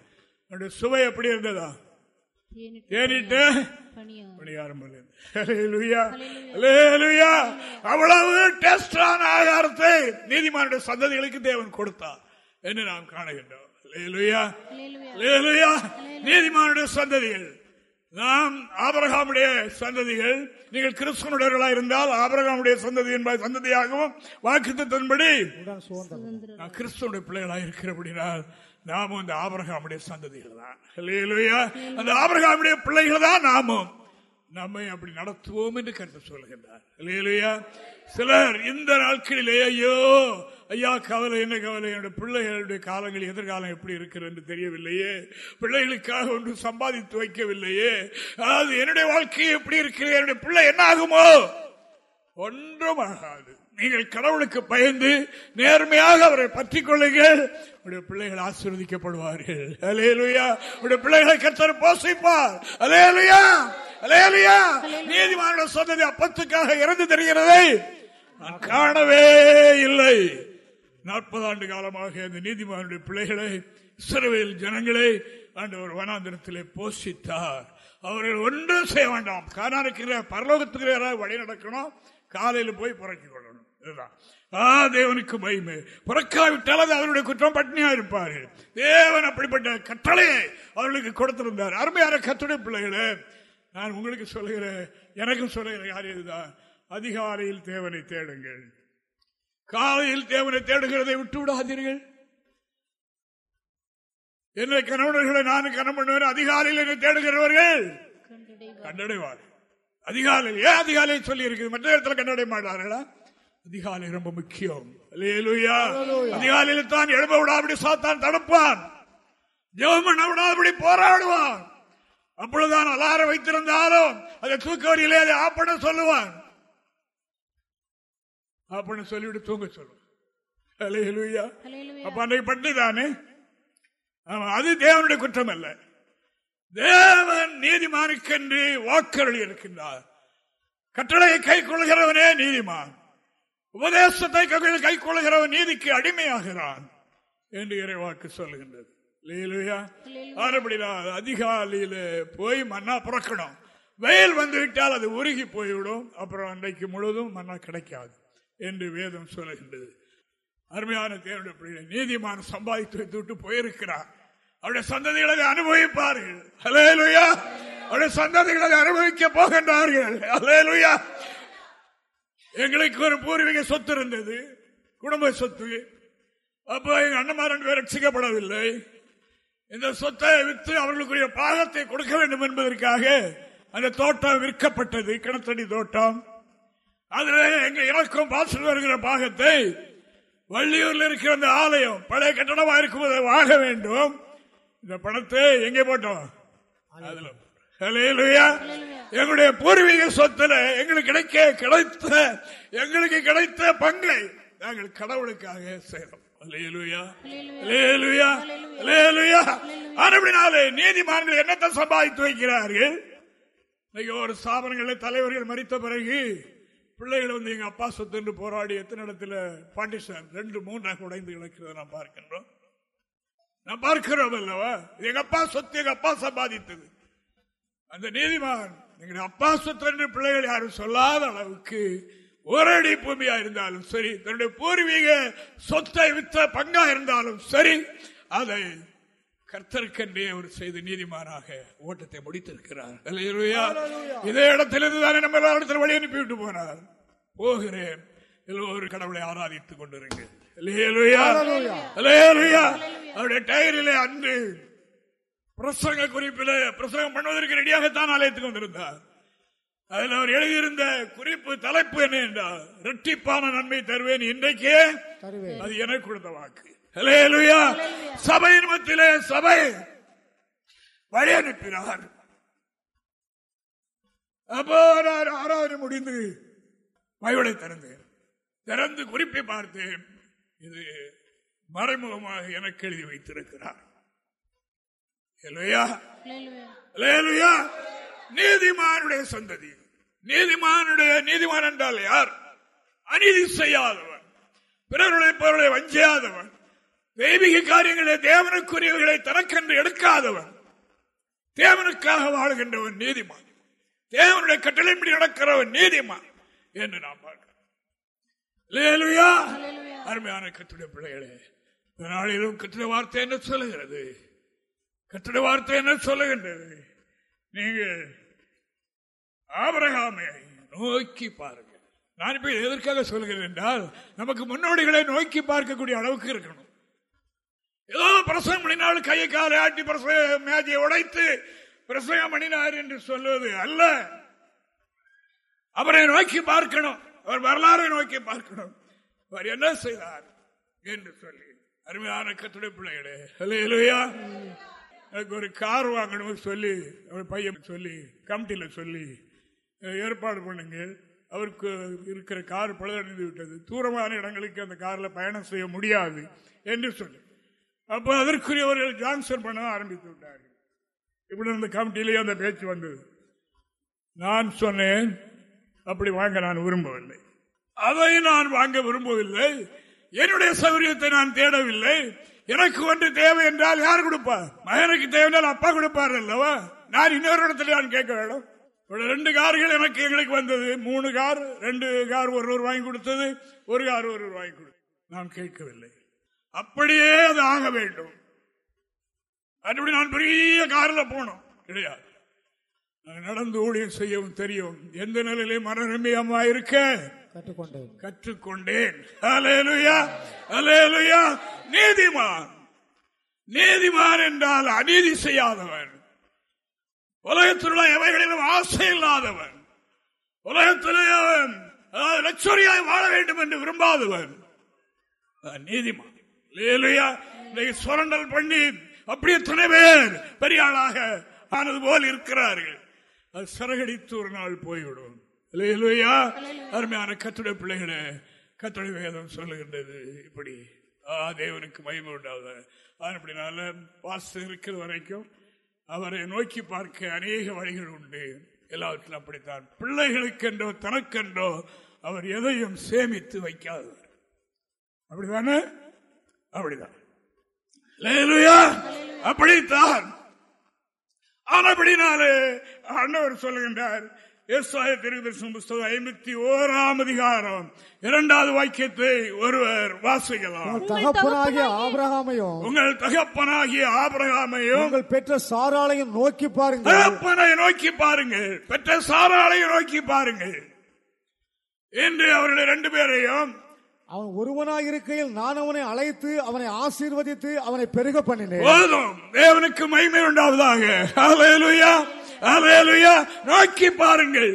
B: அவருடைய சுவை எப்படி இருந்ததா?
C: பணியார்
B: பணியாரம். அவ்வளவு டேஸ்டான ஆகாரத்தை நீதிமானுடைய சந்ததிகளுக்கு தேவன் கொடுத்தார் என்று நாம் காணுகின்றோம். நீதிமானுடைய சந்ததிகள். நாம் ஆபரகாமுடைய சந்ததிகள். நீங்கள் கிறிஸ்தவனுடையவர்களாக இருந்தால் ஆபரகாமுடைய சந்ததி என்பது சந்ததியாகவும் வாக்குத்தத்தின்படி
D: உடன் சுதந்திரம்
B: நான் கிறிஸ்துவனுடைய பிள்ளைகளாக இருக்கிறபடினால் நாமும் இந்த ஆபரகாமுடைய சந்ததிகள் தான். இல்லையா அந்த ஆபரகாமுடைய பிள்ளைகள் தான் நாமும். நம்மை அப்படி நடத்துவோம் என்று கருத்து சொல்லுகின்றார். இல்லையா சிலர் இந்த நாட்களிலே ஐயோ ஐயா கவலை என்ன கவலை? என்னுடைய பிள்ளைகளுடைய காலங்கள் எதிர்காலம் எப்படி இருக்கிறது என்று தெரியவில்லையே. பிள்ளைகளுக்காக ஒன்று சம்பாதித்து வைக்கவில்லையே. அதாவது என்னுடைய வாழ்க்கை எப்படி இருக்கிறது? என்னுடைய பிள்ளை என்ன ஆகுமோ? ஒன்றும் ஆகாது. நீங்கள் கடவுளுக்கு பயந்து நேர்மையாக அவரை பற்றி கொள்ளுங்கள். உடைய பிள்ளைகள் ஆசீர்வதிக்கப்படுவார்கள். அலேலுயா உடைய பிள்ளைகளை கத்தர் போசிப்பார் அலேலுயா அலேலுயா நீதிமான சொன்னது அப்பத்துக்காக இறந்து தெரிகிறதை நான் காணவே இல்லை. நாற்பது ஆண்டு காலமாக இந்த நீதிமானுடைய பிள்ளைகளை சிறுவையில் ஜனங்களை ஆண்டவர் வனாந்திரத்திலே போஷித்தார். அவர்கள் ஒன்றும் செய்ய வேண்டாம். காணாருக்கிற பரலோகத்துக்கு யாராவது வழி நடக்கணும் காலையில் போய் புறக்கிக் கொள்ளணும். இதுதான். ஆ தேவனுக்கு மயிமை புறக்காவிட்டால் அது அவருடைய குற்றம் பட்டினியா இருப்பார்கள். தேவன் அப்படிப்பட்ட கட்டளையை அவர்களுக்கு கொடுத்திருந்தார். அருமையான கத்துடைய பிள்ளைகளே நான் உங்களுக்கு சொல்லுகிறேன் எனக்கும் சொல்லுகிற காரியம் இதுதான். அதிகாலையில் தேவனை தேடுங்கள். காலையில் தேவனை தேடுகிறதை விட்டு விடாதீர்கள். என்னை கணவனர்களை நானும் கணவன் பண்ணுவேன். அதிகாலையில் என்னை தேடுகிறவர்கள் கண்டடைவார் அதிகாலையில் ஏன் அதிகாலையில் சொல்லி இருக்குது? மற்ற இடத்துல கண்டடைய மாட்டார்களா அதிகாலை ரொம்ப முக்கியம். அதிகாலையில் தான் எழுப்ப விடாபடி சாத்தான் தடுப்பான். ஜெபம் பண்ண விடாதபடி போராடுவான். அப்பொழுதுதான் அலாரம் வைத்திருந்தாலும் அதை தூக்கவரியிலே அதை ஆஃப் பண்ண சொல்லுவான். பண்ண சொல்லிவிட்டு தூங்க அல்லேலூயா. அப்ப அன்றைக்கு பண்ணி தானே? ஆமா, அது தேவனுடைய குற்றம் அல்ல. தேவன் நீதிமானுக்கென்று வாக்கருளி இருக்கின்றார் கட்டளையை கை கொள்கிறவனே நீதிமான். உபதேசத்தை கை கொள்கிறவன் நீதிக்கு அடிமையாகிறான் என்று இறைவாக்கு சொல்லுகின்றது. ஆறுபடிதான் அதிகாலையில போய் மண்ணா புறக்கணும். வெயில் வந்து விட்டால் அது உருகி போய்விடும். அப்புறம் அன்றைக்கு முழுவதும் மண்ணா கிடைக்காது. என்று வேதம் சொல்லுகின்றது. அருமையான தேவனுடைய பிள்ளை நீதிமான் சம்பாதித்து வைத்து விட்டு போயிருக்கிறார். அவருடைய சந்ததிகளை அனுபவிப்பார்கள். அலேலுயா அவருடைய சந்ததிகளை அனுபவிக்க போகின்றார்கள். அலேலுயா எங்களுக்கு ஒரு பூர்வீக சொத்து இருந்தது. குடும்ப சொத்து. அப்போ எங்க அண்ணன்மார் ரெண்டு பேர் ரட்சிக்கப்படவில்லை. இந்த சொத்தை விற்று அவர்களுக்குரிய பாகத்தை கொடுக்க வேண்டும் என்பதற்காக அந்த தோட்டம் விற்கப்பட்டது கிணத்தடி தோட்டம். அதில் எங்க இறக்கும் வாசல் வருகிற பாகத்தை வள்ளியூரில் இருக்கிற அந்த ஆலயம் பழைய கட்டணமா இருக்கும்போது வாங்க வேண்டும். இந்த பணத்தை எங்கே போட்டோம்? எங்களுடைய பூர்வீக சொத்துல எங்களுக்கு கிடைக்க கிடைத்த எங்களுக்கு கிடைத்த பங்கை நாங்கள் கடவுளுக்காக செய்யறோம் நீதிமான்கள் என்னத்தை சம்பாதித்து வைக்கிறார்கள்? ஒரு ஸ்தாபனங்களில் தலைவர்கள் மறித்த பிறகு பிள்ளைகள் வந்து எங்கள் அப்பா சொத்து போராடி எத்தனை இடத்துல பாண்டிஷன் ரெண்டு மூன்றாக உடைந்து கிடக்கிறத நான் பார்க்கின்றோம். நான் பார்க்கிறோம் அல்லவா? எங்க அப்பா சொத்து எங்க அப்பா சம்பாதித்தது. அந்த நீதிமான் எங்களுடைய அப்பா சொத்து என்று பிள்ளைகள் யாரும் சொல்லாத அளவுக்கு ஒரடி பூமியா இருந்தாலும் சரி தன்னுடைய பூர்வீக சொத்தை வித்த பங்கா இருந்தாலும் சரி அதை கர்த்தருக்கென்றே அவர் செய்த நீதிமானாக ஓட்டத்தை முடித்திருக்கிறார். இதே இடத்திலிருந்து தானே நம்ம இடத்துல வழி அனுப்பிவிட்டு போனார். போகிறேன். எல்லோரும் கடவுளை ஆராதித்துக் கொண்டிருங்க அவருடைய டயரிலே அன்று பிரசங்க குறிப்பில் பிரசங்கம் பண்ணுவதற்கு ரெடியாகத்தான் ஆலயத்துக்கு வந்திருந்தார். அதில் அவர் எழுதியிருந்த குறிப்பு தலைப்பு என்ன என்றால் ரெட்டிப்பான நன்மை தருவேன் இன்றைக்கே. அது எனக்கு கொடுத்த வாக்கு. சபையின் மத்தியிலே சபை வழி அனுப்பினார். அப்போ ஆறாவது முடிந்து பைபிளை திறந்தேன் திறந்து குறிப்பை பார்த்தேன். இது மறைமுகமாக எனக்கு எழுதி வைத்திருக்கிறார். நீதிமானுடைய சந்ததி. நீதிமானுடைய நீதிமான் என்றால் யார்? அநீதி செய்யாதவன். பிறருடைய பொருளை வஞ்சியாதவன். தெய்வீக காரியங்களை தேவனுக்குரியவர்களை தனக்கென்று எடுக்காதவன். தேவனுக்காக வாழ்கின்றவன் நீதிமான். தேவனுடைய கட்டளைப்படி நடக்கிறவன் நீதிமான் என்று நாம் பார்க்கிறோம். அருமையான கட்டுரை பிள்ளைகளே நாளிலும் கட்டுரை வார்த்தை என்ன சொல்லுகிறது? கட்டுரை வார்த்தை என்ன சொல்லுகின்றது? நீங்கள் ஆபரகாமை நோக்கி பாருங்கள். நான் இப்ப எதற்காக சொல்கிறேன் என்றால் நமக்கு முன்னோடிகளை நோக்கி பார்க்கக்கூடிய அளவுக்கு இருக்கணும். ஏதோ பிரசவம் பண்ணினால் கையை காலை ஆட்டி பிரசவம் மேஜையை உடைத்து பிரசவம் பண்ணினார் என்று சொல்வது அல்ல. அவரை நோக்கி பார்க்கணும். அவர் வரலாறை நோக்கி பார்க்கணும். அவர் என்ன செய்தார் என்று சொல்லி. அருமையான கத்துடைய பிள்ளைகளே இல்லையா எனக்கு ஒரு கார் வாங்கணும் சொல்லி அவர் பையன் சொல்லி கமிட்டியில் சொல்லி ஏற்பாடு பண்ணுங்க. அவருக்கு இருக்கிற கார் பழுதடைந்து விட்டது. தூரமான இடங்களுக்கு அந்த காரில் பயணம் செய்ய முடியாது என்று சொல்லி. அப்போ அதற்குரியவர்கள் ஜான்சன் பண்ண ஆரம்பித்து விட்டார்கள். இப்படி இருந்த கமிட்டிலேயே அந்த பேச்சு வந்தது. நான் சொன்னேன் அப்படி வாங்க நான் விரும்பவில்லை. அதை நான் வாங்க விரும்பவில்லை என்னுடைய சௌரியத்தை நான் தேடவில்லை. எனக்கு ஒன்று தேவை என்றால் யார் கொடுப்பார் மகனுக்கு தேவை அப்பா கொடுப்பார் அல்லவா? நான் இன்னொரு இடத்துல நான் கேட்க வேண்டும். ரெண்டு கார்கள் எனக்கு எங்களுக்கு வந்தது. மூணு கார் ரெண்டு கார் ஒருவர் வாங்கி கொடுத்தது. ஒரு கார் ஒருவர் வாங்கி கொடுத்தது. நான் கேட்கவில்லை. அப்படியே அது ஆக வேண்டும். அப்படி நான் பெரிய காரில் போனோம் கிடையாது. நடந்து ஊழியம் செய்யவும் தெரியும். எந்த நிலையிலே மனநம்பியமா இருக்க? கற்றுக்கொண்டேன். கற்றுக்கொண்டேன். நீதிமான். நீதிமான் என்றால் அநீதி செய்யாதவன். உலகத்தில் எவைகளிலும் ஆசை இல்லாதவன். உலகத்திலே லட்சுரியாய் வாழ வேண்டும் என்று விரும்பாதவன். நீதிமான் சுரண்டல் பண்ணி அப்படியே துணை பேர் பெரிய ஆளாக ஆனது போல் இருக்கிறார்கள். அது சரகடித்து ஒரு நாள் போய்விடும். இல்லையா அருமையான கத்துடைய பிள்ளைகளை கத்துடைய வேதம் சொல்லுகின்றது இப்படி. தேவனுக்கு மகிமை உண்டாவது அப்படினால வாசம் இருக்கிற வரைக்கும் அவரை நோக்கி பார்க்க அநேக வழிகள் உண்டு. எல்லாவற்றிலும் அப்படித்தான். பிள்ளைகளுக்கென்றோ தனக்கென்றோ அவர் எதையும் சேமித்து வைக்காதவர். அப்படிதானே? அப்படிதான். அப்படித்தான். ஆனபடினாலே அண்ணவர் சொல்லுகின்றார் புஸ்தகம் ஐம்பத்தி ஓராம் அதிகாரம் இரண்டாவது வாக்கியத்தை ஒருவர் வாசிக்கலாம்.
D: தகப்பனாகிய ஆபரகாமையும்
B: உங்கள் தகப்பனாகிய ஆபரகாமையும்
D: உங்கள் பெற்ற சாராளையும் நோக்கி பாருங்கள்.
B: தகப்பனை நோக்கி பாருங்கள். பெற்ற சாராளையும் நோக்கி பாருங்கள். என்று அவருடைய ரெண்டு பேரையும்
D: அவன் ஒருவனாக இருக்கையில் நான் அவனை அழைத்து அவனை ஆசீர்வதித்து அவனை பெருக பண்ணினேன்.
B: தேவனுக்கு மகிமை உண்டாவதாக. நோக்கி பாருங்கள்.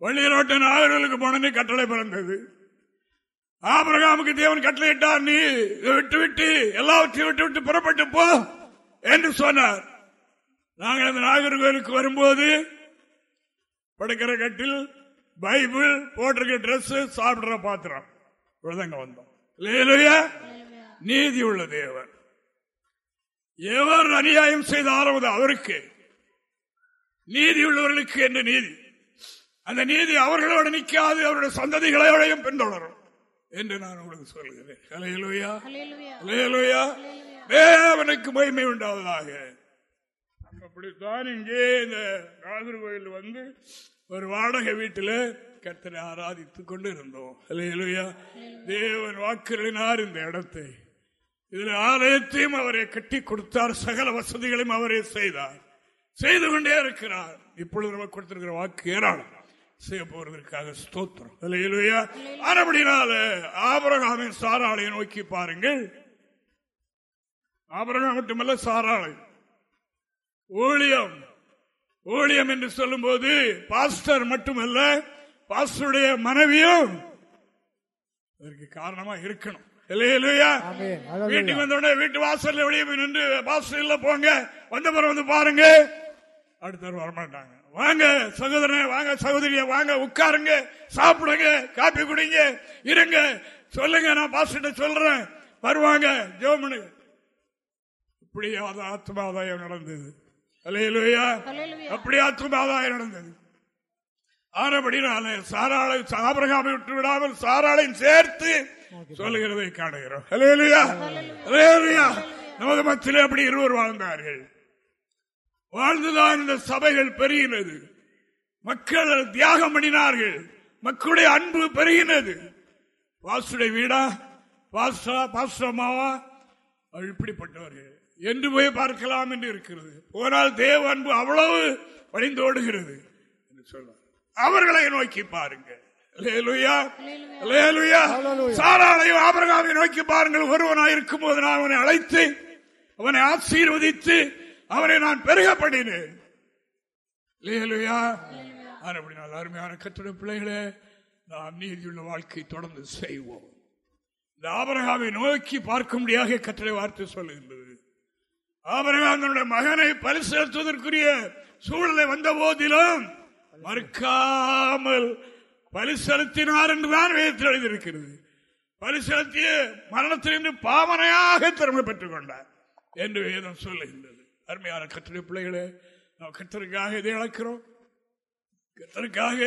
B: வள்ளியரோட்ட நாகர்களுக்கு போனே கட்டளை பிறந்தது. ஆபிரகாமுக்கு தேவன் கட்டளையிட்டார் நீ இதை விட்டு விட்டு எல்லாவற்றையும் விட்டு விட்டு புறப்பட்டு போ என்று சொன்னார். நாங்கள் அந்த நாகர்கோவிலுக்கு வரும்போது படுக்கிற கட்டில் பைபிள் போட்டிருக்க ட்ரெஸ் சாப்பிடுற பாத்திரம். இவ்வளவுதாங்க வந்தோம். நீதி உள்ள தேவன். எவர் அநியாயம் செய்தாலும் அது அவருக்கு. நீதி உள்ளவர்களுக்கு என்று நீதி. அந்த நீதி அவர்களோடு நிற்காது அவருடைய சந்ததிகளோடையும் பின்தொடரும் என்று நான் உங்களுக்கு சொல்கிறேன். தேவனுக்கு மகிமை உண்டாவதாக. அப்படித்தான் இங்கே இந்த நாகர் கோயில் வந்து ஒரு வாடகை வீட்டில் கர்த்தரை ஆராதித்துக் கொண்டு இருந்தோம் ஹalleluya. தேவன் வாக்குகளினார் இந்த இடத்தை. இதில் ஆலயத்தையும் அவரை கட்டி கொடுத்தார். சகல வசதிகளையும் அவரே செய்தார். செய்து கொண்டே இருக்கிறார். இப்பொழுது நமக்கு கொடுத்திருக்கிற வாக்கு ஏராளம். செய்ய போவதற்காக ஸ்தோத்திரம். இல்லையா ஆனபடினால ஆபரகாமின் சாராளை நோக்கி பாருங்கள். ஆபரகம் மட்டுமல்ல சாராளை. ஊழியம். ஊழியம் என்று சொல்லும்போது பாஸ்டர் மட்டுமல்ல பாஸ்டருடைய மனைவியும் அதற்கு காரணமா இருக்கணும். வீட்டுக்கு வந்த உடனே வீட்டு வாசல்ல வெளியே போய் நின்று பாஸ்டர் இல்ல போங்க. வந்த பிறகு வந்து பாருங்க. அடுத்தவர் வரமாட்டாங்க. வாங்க சகோதரனே வாங்க சகோதரிய வாங்க உட்காருங்க சாப்பிடுங்க காப்பி குடிங்க இருங்க. சொல்லுங்க நான் பாஸ்டர் சொல்றேன். வருவாங்க ஜோமனு. இப்படி அது ஆத்மாதாயம் நடந்தது. அப்படி ஆத்மாதாயம் நடந்தது. ஆனபடினால சாராளை ஆபிரகாமை விட்டு விடாமல் சாராளையும் சேர்த்து சொல்லுகிறதை காணுகிறோம். நமது மத்தியிலே அப்படி இருவர் வாழ்ந்தார்கள். வாழ்ந்துதான் இந்த சபைகள் பெருகினது. மக்கள் தியாகம் பண்ணினார்கள். மக்களுடைய அன்பு பெருகினது. பாஸ்டருடைய வீடா? பாஸ்டா பாஸ்டமாவா இப்படிப்பட்டவர்கள். என்று போய் பார்க்கலாம் என்று இருக்கிறது. போனால் தேவ அன்பு அவ்வளவு வழிந்தோடுகிறது என்று சொல்வார். அவர்களை நோக்கி பாருங்கள். சாராளையும் ஆபிரகாமை நோக்கி பாருங்கள். ஒருவனாய் இருக்கும் போது நான் அவனை அழைத்து அவனை ஆசீர்வதித்து அவனை நான் பெருக பண்ணினேன் அல்லேலூயா. அப்படினால் அருமையான கட்டுரை பிள்ளைகளே நாம் நீதியுள்ள வாழ்க்கை தொடர்ந்து செய்வோம். இந்த ஆபரகாமை நோக்கி பார்க்கும்படியாக கட்டளை வார்த்தை சொல்லுகின்றது. ஆபரகாம் தன்னுடைய மகனை பரிசெலுத்துவதற்குரிய சூழலை வந்த போதிலும் மறுக்காமல் பலி செலுத்தினார் என்றுதான் வேதத்தில் எழுதியிருக்கிறது. பலி செலுத்திய மரணத்திலிருந்து பாவனையாக திறமை பெற்றுக் கொண்டார் என்று வேதம் சொல்லுகின்றது. அருமையான கத்திரை பிள்ளைகளே நாம் கத்தருக்காக இதை இழக்கிறோம். கத்தருக்காக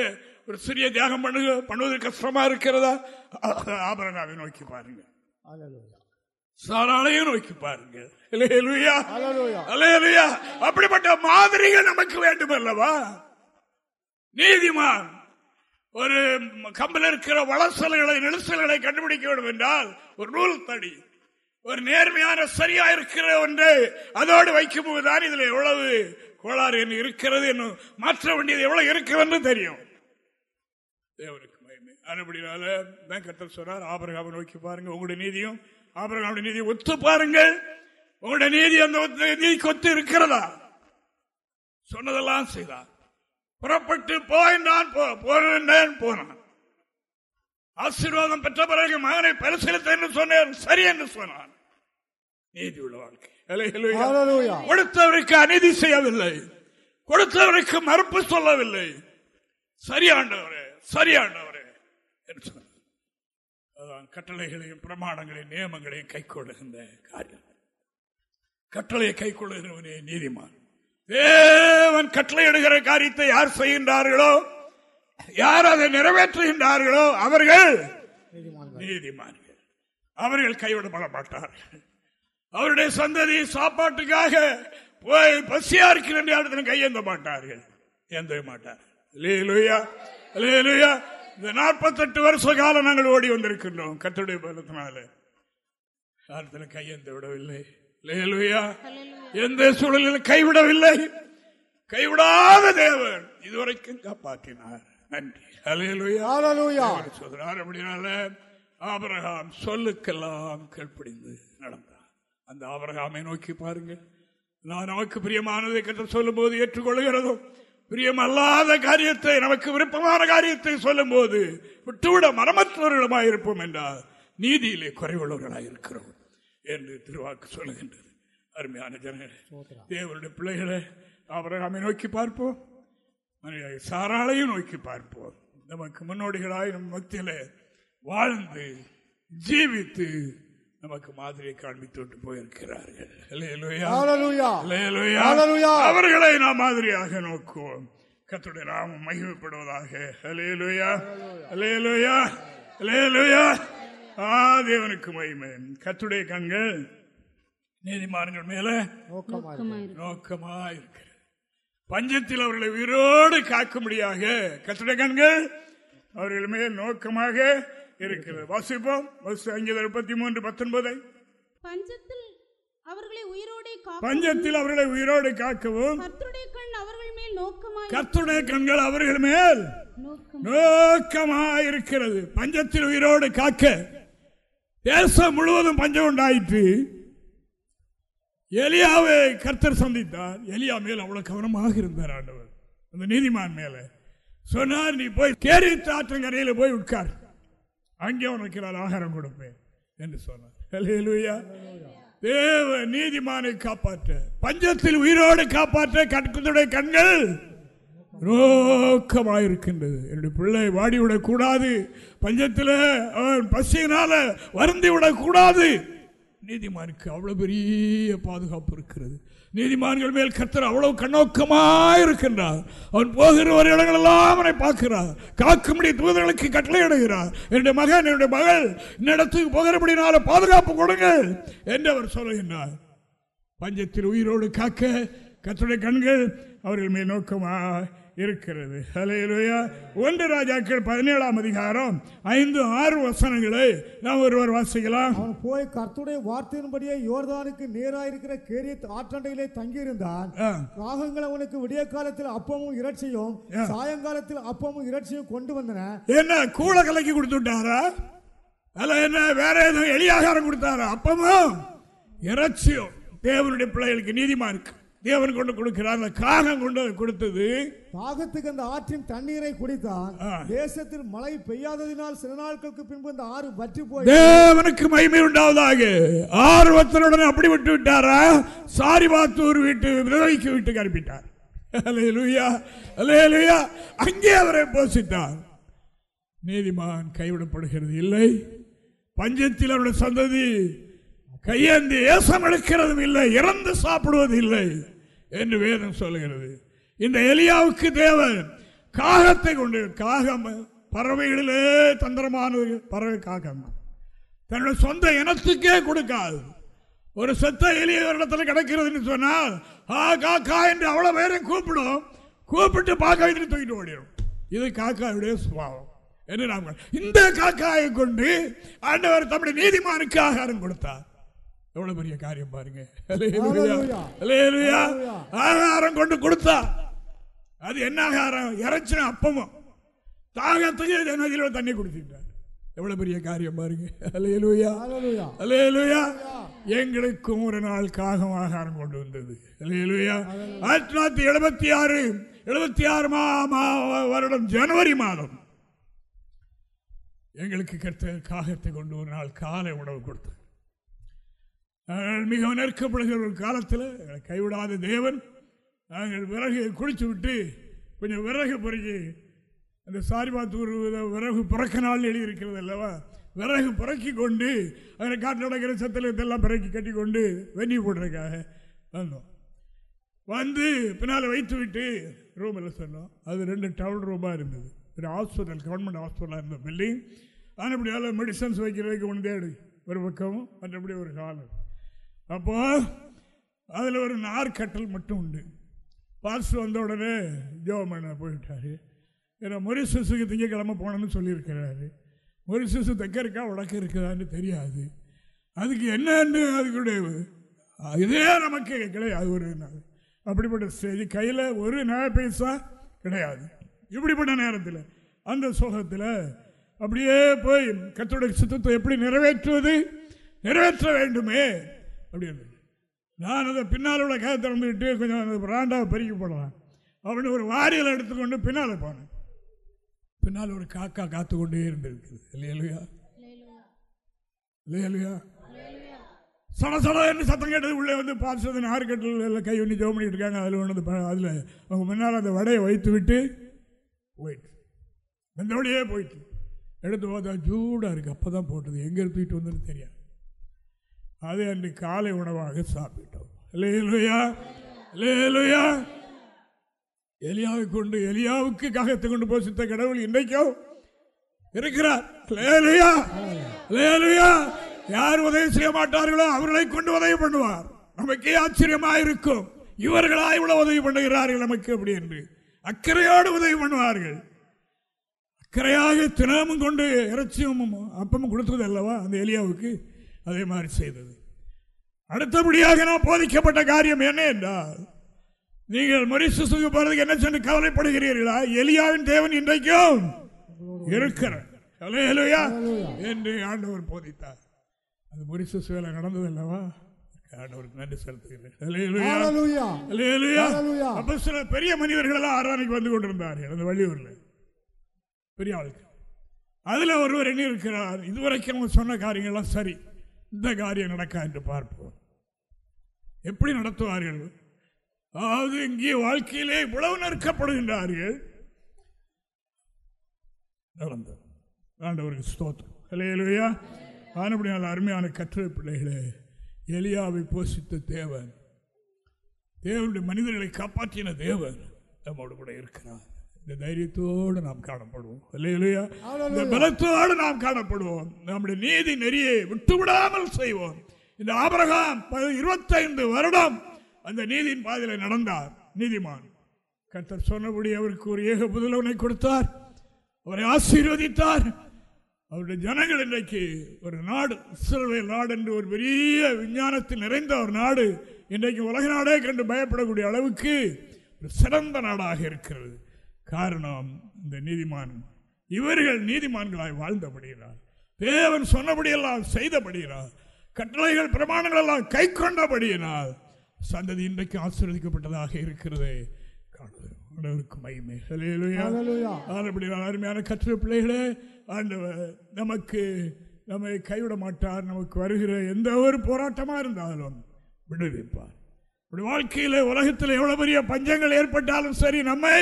B: ஒரு சிறிய தியாகம் பண்ணு பண்ணுவது கஷ்டமா இருக்கிறதா? ஆபரணாவை நோக்கி பாருங்க சாராளையும் நோக்கி பாருங்க. அப்படிப்பட்ட மாதிரிகள் நமக்கு வேண்டும் அல்லவா? நீதிமான் ஒரு கம்பில் இருக்கிற வளசல்களை நெரிசல்களை கண்டுபிடிக்க வேண்டும் என்றால் ஒரு நூல் தடி ஒரு நேர்மையான சரியா இருக்கிற ஒன்றை அதோடு வைக்கும் போதுதான் இதுல எவ்வளவு கோளாறு என்ன இருக்கிறது என்ன மாற்ற வேண்டியது எவ்வளவு இருக்கிறது என்று தெரியும். தேவனுக்கு மகிமை. அதுபடினால தான் கர்த்தர் சொன்னார் ஆபரகாமை நோக்கி பாருங்க உங்களுடைய நீதியும் ஆபரகாமுடைய நீதியை ஒத்து பாருங்கள். உங்களுடைய நீதி அந்த நீதிக்கு ஒத்து இருக்கிறதா? சொன்னதெல்லாம் செய்தார். புறப்பட்டு போயின்றான் போனேன் போனான். ஆசீர்வாதம் பெற்ற பிறகு மகனை பரிசீலித்த என்று சொன்னேன் சரி என்று சொன்னான். நீதி உள்ள வாழ்க்கை. கொடுத்தவருக்கு அநீதி செய்யவில்லை. கொடுத்தவருக்கு மறுப்பு சொல்லவில்லை. சரியாண்டவரே சரியாண்டவரே என்று சொன்னார். கட்டளைகளையும் பிரமாணங்களையும் நியமங்களையும் கை கொள்ளுகின்ற காரியம். கட்டளையை கை கொள்ளுகிறவனே நீதிமான். தேவன் கட்டளையிடுகிற காரியத்தை யார் செய்கின்றார்களோ யார் அதை நிறைவேற்றுகின்றார்களோ அவர்கள் நீதிமான்கள். அவர்கள் கைவிடப்பட மாட்டார்கள். அவருடைய சந்ததி சாப்பாட்டுக்காக போய் பசியா இருக்கிற இடத்துல கையேந்த மாட்டார்கள். ஏந்த மாட்டார்கள். அல்லேலூயா. அல்லேலூயா. இந்த நாற்பத்தெட்டு வருஷ காலம் நாங்கள் ஓடி வந்திருக்கின்றோம் கத்துடைய பலத்தினால. யாரத்தில் கையேந்த விடவில்லை. அல்லேலூயா. எந்த சூழலில் கைவிடவில்லை. கைவிடாத தேவன் இதுவரைக்கும் காப்பாற்றினார். நன்றி. சொல்றார் அப்படினால ஆபரகாம் சொல்லுக்கெல்லாம் கீழ்ப்படிந்து நடந்தார் அந்த ஆபரகாமை நோக்கி பாருங்க நான் நமக்கு பிரியமானதை கற்று சொல்லும் போது ஏற்றுக்கொள்கிறதும் பிரியமல்லாத காரியத்தை நமக்கு விருப்பமான காரியத்தை சொல்லும் போது விட்டுவிட மரமற்றவர்களுமாய் இருப்போம் என்றால் நீதியிலே குறைவுள்ளவர்களாய் இருக்கிறோம் என்று திருவாக்கு சொல்லுகின்றது. அருமையான ஜனங்களே தேவனுடைய பிள்ளைகளை ஆபரகாமை நோக்கி பார்ப்போம். மனைவியாகிய சாராளையும் நோக்கி பார்ப்போம். நமக்கு முன்னோடிகளாய் நம் மத்தியில வாழ்ந்து ஜீவித்து நமக்கு மாதிரியை காண்பித்து விட்டு போயிருக்கிறார்கள். அவர்களை நாம் மாதிரியாக நோக்குவோம் கத்துடைய நாமம் மகிமைப்படுவதாக அல்லேலூயா. அல்லேலூயா. அல்லேலூயா. ஆ தேவனுக்கு மகிமை கத்துடைய கண்கள் நீதிமான்கள் மேல. நோக்கமா இருக்கிறது பஞ்சத்தில் அவர்களை உயிரோடு காக்கும்படியாக கத்துடைய கண்கள் அவர்கள் மேல் நோக்கமாக இருக்கிறது. வாசிப்போம். முப்பத்தி மூன்று பத்தொன்பதை.
C: பஞ்சத்தில் அவர்களை உயிரோடே
B: பஞ்சத்தில் அவர்களை உயிரோடு காக்கவும்.
C: கர்த்தருடைய கண் அவர்கள் மேல் நோக்கமாய்
B: கத்துடைய கண்கள் அவர்கள் மேல்
C: நோக்கம்
B: நோக்கமாக இருக்கிறது. பஞ்சத்தில் உயிரோடு காக்க. தேசம் முழுவதும் பஞ்சம் உண்டாயிற்று. எலியாவை கர்த்தர் சந்தித்தார். எலியா மேல் அவ்வளவு கவனமாக இருந்தார் ஆண்டவர். அந்த நீதிமான் மேல. சொன்னார் நீ போய் கேரி ஆற்றங்கரையில் போய் உட்கார். அங்கே உனக்கு நான் ஆகாரம் கொடுப்பேன் என்று சொன்னார். தேவ நீதிமானை காப்பாற்ற பஞ்சத்தில் உயிரோடு காப்பாற்ற கற்கத்துடைய கண்கள் நோக்கமாயிருக்கின்றது. என்னுடைய பிள்ளை வாடிவிடக் கூடாது பஞ்சத்தில் அவன் பசியினால வருந்தி விடக்கூடாது நீதிமானுக்கு அவ்வளோ பெரிய பாதுகாப்பு இருக்கிறது. நீதிமான்கள் மேல் கர்த்தர் அவ்வளவு கண்ணோக்கமாக இருக்கின்றார். அவன் போகிற ஒரு இடங்களெல்லாம் அவனை பார்க்கிறார். காக்கும்படி தூதர்களுக்கு கட்டளையிடுகிறார். என்னுடைய மகன் என்னுடைய மகள் இன்னிடத்துக்கு போகிறபடினால பாதுகாப்பு கொடுங்கள் என்று அவர் சொல்லுகின்றார் பஞ்சத்தில் உயிரோடு காக்க கத்துடைய கண்கள் அவர்கள் மேல் நோக்கமாக இருக்கிறது. ஹalleluya. ஒன்று ராஜாக்கள் பதினேழாம் அதிகாரம் ஐந்து ஆறு வசனங்களை நாம் ஒருவர் வாசிக்கலாம்.
D: அவன் போய் கர்த்தருடைய வார்த்தையின்படியே யோர்தானுக்கு நேராயிருக்கிற கேரிய ஆற்றண்டையிலே தங்கியிருந்தான்.
B: ஆ.
D: காகங்கள் அவனுக்கு விடிய காலத்தில் அப்பமும் இறைச்சியும் சாயங்காலத்தில் அப்பமும் இறைச்சியும் கொண்டு வந்தன.
B: என்ன கூழ கலக்கி கொடுத்து விட்டாரா அல்ல என்ன வேற எதுவும் எளியாகாரம் கொடுத்தாரா? அப்பமும் இறைச்சியும் தேவனுடைய பிள்ளைகளுக்கு நீதிமானுக்கு தேவன் கொண்டு கொடுக்கிறார். அந்த காகம் கொண்டு கொடுத்தது.
D: தாகத்துக்கு அந்த ஆற்றின் தண்ணீரை குடித்தான். தேசத்தில் மழை பெய்யாததினால் சில நாட்களுக்கு பின்பு அந்த ஆறு வற்றி போய்
B: தேவனுக்கு மகிமை உண்டாவதாக. ஆர்வத்தனுடன் அப்படி விட்டு விட்டாரா? சாரிபாத்தூர் வீட்டு விதவைக்கு வீட்டுக்கு அனுப்பிட்டார். அங்கே அவரை போசித்தார் நீதிமான் கைவிடப்படுகிறது இல்லை. பஞ்சத்தில் அவருடைய சந்ததி கையேந்தி ஏசம் எடுக்கிறதும் இல்லை. இறந்து சாப்பிடுவது இல்லை. என்று வேதம் சொல்லுகிறது. இந்த எலியாவுக்கு தேவர் காகத்தை கொண்டு காகம் பறவைகளிலே தந்திரமான பறவை காகம். தன்னுடைய சொந்த இனத்துக்கே கொடுக்காது. ஒரு செத்த எலிய இடத்துல கிடக்கிறதுன்னு சொன்னால் ஆ காக்கா என்று அவ்வளோ பேரையும் கூப்பிடும். கூப்பிட்டு பார்க்க வைத்து தூக்கிட்டு ஓடிடும். இது காக்காவுடைய சுபாவம் என்று நாம் இந்த காக்காயை கொண்டு ஆண்டவர் தம்முடைய நீதிமானுக்கு ஆகாரம் கொடுத்தார். எவ்வளவு பெரிய காரியம் பாருங்க. ஆகாரம் கொண்டு கொடுத்தா அது என்ன ஆகாரம்? இறைச்சின அப்பமும். தாகத்துக்கு நதியில் தண்ணி குடிச்சிட்டார் எவ்வளவு பெரிய காரியம் பாருங்க.
D: ஹalleluya.
B: அல்லேலூயா எங்களுக்கும் ஒரு நாள் காகம் ஆகாரம் கொண்டு வந்தது. அல்லேலூயா ஆயிரத்தி தொள்ளாயிரத்தி எழுபத்தி ஆறு எழுபத்தி ஆறு மா- மா- வருடம் ஜனவரி மாதம் எங்களுக்கு கருத்த காகத்தை கொண்டு ஒரு நாள் காலை உணவு கொடுத்தார். மிகவும் நெருக்கப்படுகிற ஒரு காலத்தில் கைவிடாத தேவன் நாங்கள் விறகு குளித்து விட்டு கொஞ்சம் விறகு பொறுக்கி அந்த சாரிபாத்தூர் விறகு பிறக்க நாள் எழுதியிருக்கிறது அல்லவா? விறகு பிறக்கி கொண்டு அதில் காற்று நடக்கிற சத்தில் இதெல்லாம் பிறக்கி கட்டி கொண்டு வெந்நி போடுறதுக்காக வந்தோம். வந்து பின்னால் வைத்து விட்டு ரூமில் சொன்னோம். அது ரெண்டு டவுன் ரூமாக இருந்தது. ஒரு ஹாஸ்பிட்டல் கவர்மெண்ட் ஹாஸ்பிட்டலாக இருந்த பில்டிங். ஆனப்படியால் மெடிசன்ஸ் வைக்கிறதுக்கு ஒன்று தேடு ஒரு பக்கமும் மற்றபடி ஒரு காலம் அப்போ அதில் ஒரு நார்கட்டல் மட்டும் உண்டு. பாஸ்டர் வந்த உடனே ஜோமண்ண போயிட்டாரு. ஏன்னா மொரிசஸுக்கு திங்கக்கிழமை போனேன்னு சொல்லியிருக்கிறாரு. மொரிசஸ் தெக்க இருக்கா உடக்க இருக்குதான்னு தெரியாது. அதுக்கு என்னன்னு அதுக்குடைய இதே நமக்கு கிடையாது ஒரு நாள். அப்படிப்பட்ட செய்தி கையில் ஒரு நகை பைசா கிடையாது. இப்படிப்பட்ட நேரத்தில் அந்த சோகத்தில் அப்படியே போய் கத்தோட சித்தத்தை எப்படி நிறைவேற்றுவது? நிறைவேற்ற வேண்டுமே. அப்படின்னு நான் அதை பின்னால் உள்ள கதை திறந்துக்கிட்டு கொஞ்சம் அந்த பிராண்டாவை பெருக்கி போடலாம். அப்படின்னு ஒரு வாரியல் எடுத்துக்கொண்டு பின்னால் போனேன். பின்னால் ஒரு காக்கா காத்து கொண்டே இருந்திருக்குது. இல்லையா இல்லையா சட சட என்று சத்தம் கேட்டது. உள்ளே வந்து பார்த்தது நார்கட்டில் கை ஒன்று ஜோம் பண்ணிட்டு இருக்காங்க. அதில் ஒன்று அதில் அவங்க முன்னால் அந்த வடையை வைத்து விட்டு போயிட்டு. வந்தோடையே போயிட்டு. எடுத்து பார்த்தா ஜூடாக இருக்குது அப்போ தான் போட்டது. எங்கே தூக்கிட்டு வந்ததுன்னு தெரியாது. அதை அன்று காலை உணவாக சாப்பிட்டோம். இல்லையா இல்லையா எலியாவை கொண்டு எலியாவுக்கு காகத்தை கொண்டு போசித்த கடவுள் இன்றைக்கும் இருக்கிறார். யார் உதவி செய்ய மாட்டார்களோ அவர்களை கொண்டு உதவி பண்ணுவார். நமக்கே ஆச்சரியமாக இருக்கும் இவர்களாய் இவ்வளவு உதவி பண்ணுகிறார்கள் நமக்கு அப்படி என்று. அக்கறையோடு உதவி பண்ணுவார்கள். அக்கறையாக தினமும் கொண்டு இறைச்சியும் அப்பமும் கொடுத்தது அல்லவா அந்த எலியாவுக்கு? அதே மாதிரி செய்தது. அடுத்தபடியாக நான் போதிக்கப்பட்ட காரியம் என்ன என்றால் நீங்கள் மொரிசுக்கு போறதுக்கு என்ன சென்று கவலைப்படுகிறீர்களா? எலியாவின் தேவன் இன்றைக்கும் இருக்கிற என்று ஆண்டவர் போதித்தார். அது மொரிசஸ் வேலை நடந்தது அல்லவா? ஆண்டவருக்கு நன்றி செலுத்துகிறேன். அப்ப சில பெரிய மனிதர்கள் எல்லாம் ஆறானைக்கு வந்து கொண்டிருந்தார்கள் அந்த வள்ளியூர்ல. பெரிய ஆளுக்கு. அதுல ஒருவர் என்ன இருக்கிறார் இதுவரைக்கும் சொன்ன காரியங்கள்லாம் சரி. இந்த காரியம் நடக்கா என்று பார்ப்போம். எப்படி நடத்துவார்கள்? அதாவது இங்கே வாழ்க்கையிலே இவ்வளவு நெருக்கப்படுகின்றார்கள். நடந்தது. ஆண்டவருக்கு ஸ்தோத்திரம். இல்லையா ஆனப்படியால் அருமையான கற்றை பிள்ளைகளே எலியாவை போஷித்த தேவன் தேவனுடைய மனிதர்களை காப்பாற்றின தேவன் நம்மோடு கூட இருக்கிறார். இந்த தைரியத்தோடு நாம் காணப்படுவோம். இல்லையா இந்த பலத்தோடு நாம் காணப்படுவோம். நம்முடைய நீதி நெறியை விட்டுவிடாமல் செய்வோம். இந்த ஆபரகாம் இருபத்தைந்து வருடம் அந்த நீதியின் பாதையில் நடந்தார். நீதிமான். கர்த்தர் சொன்னபடி அவருக்கு ஒரு ஏக புதலவனை கொடுத்தார். அவரை ஆசீர்வதித்தார். அவருடைய ஜனங்கள் இன்றைக்கு ஒரு நாடு இஸ்ரவேல் நாடு என்று ஒரு பெரிய விஞ்ஞானத்தில் நிறைந்த ஒரு நாடு இன்றைக்கு உலக நாடே கண்டு பயப்படக்கூடிய அளவுக்கு ஒரு சிறந்த நாடாக இருக்கிறது. காரணம் இந்த நீதிமான். இவர்கள் நீதிமான்களாய் வாழ்ந்தபடுகிறார் தேவன் சொன்னபடியெல்லாம் செய்தபடுகிறார் கட்டளைகள் பிரமாணங்கள் எல்லாம் கை கொண்டபடியினால் சந்ததி இன்றைக்கு ஆசீர்வதிக்கப்பட்டதாக இருக்கிறது. அருமையான கற்ற பிள்ளைகளே ஆண்டவர் நமக்கு நம்மை கைவிட மாட்டார் நமக்கு வருகிற எந்த ஒரு போராட்டமா இருந்தாலும் விடுவிப்பார். வாழ்க்கையில உலகத்தில் எவ்வளவு பெரிய பஞ்சங்கள் ஏற்பட்டாலும் சரி நம்மை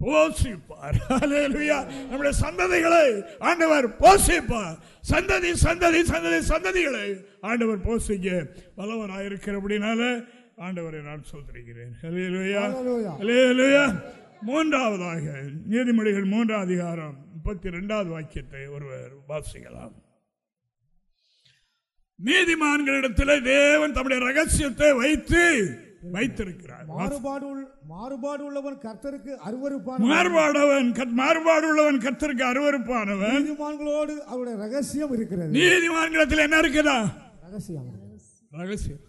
B: போஷிப்பார் நம்முடைய சந்ததிகளை ஆண்டவர் போஷிப்பார் சந்ததி சந்ததி சந்ததி சந்ததிகளை ஆண்டவர் போஷிக்க வல்லவராக இருக்கிறபடினால ஆண்டவரை நான் சொல்லிருக்கிறேன் மூன்றாவதாக நீதிமொழிகள் மூன்றாம் அதிகாரம் முப்பத்தி ரெண்டாவது வாக்கியத்தை ஒருவர் வாசிக்கலாம். நீதிமான்களிடத்தில் தேவன் தம்முடைய ரகசியத்தை வைத்து வைத்திருக்கிறார்.
D: மாறுபாடு மாறுபாடு உள்ளவன் கர்த்தருக்கு அருவருப்பான
B: மாறுபாடவன் மாறுபாடு உள்ளவன் கர்த்தருக்கு அருவருப்பானவன்.
D: நீதிமான்களோடு அவருடைய ரகசியம் இருக்கிறது.
B: நீதிமான்களத்தில் என்ன இருக்குதா?
D: ரகசியம்.
B: ரகசியம்.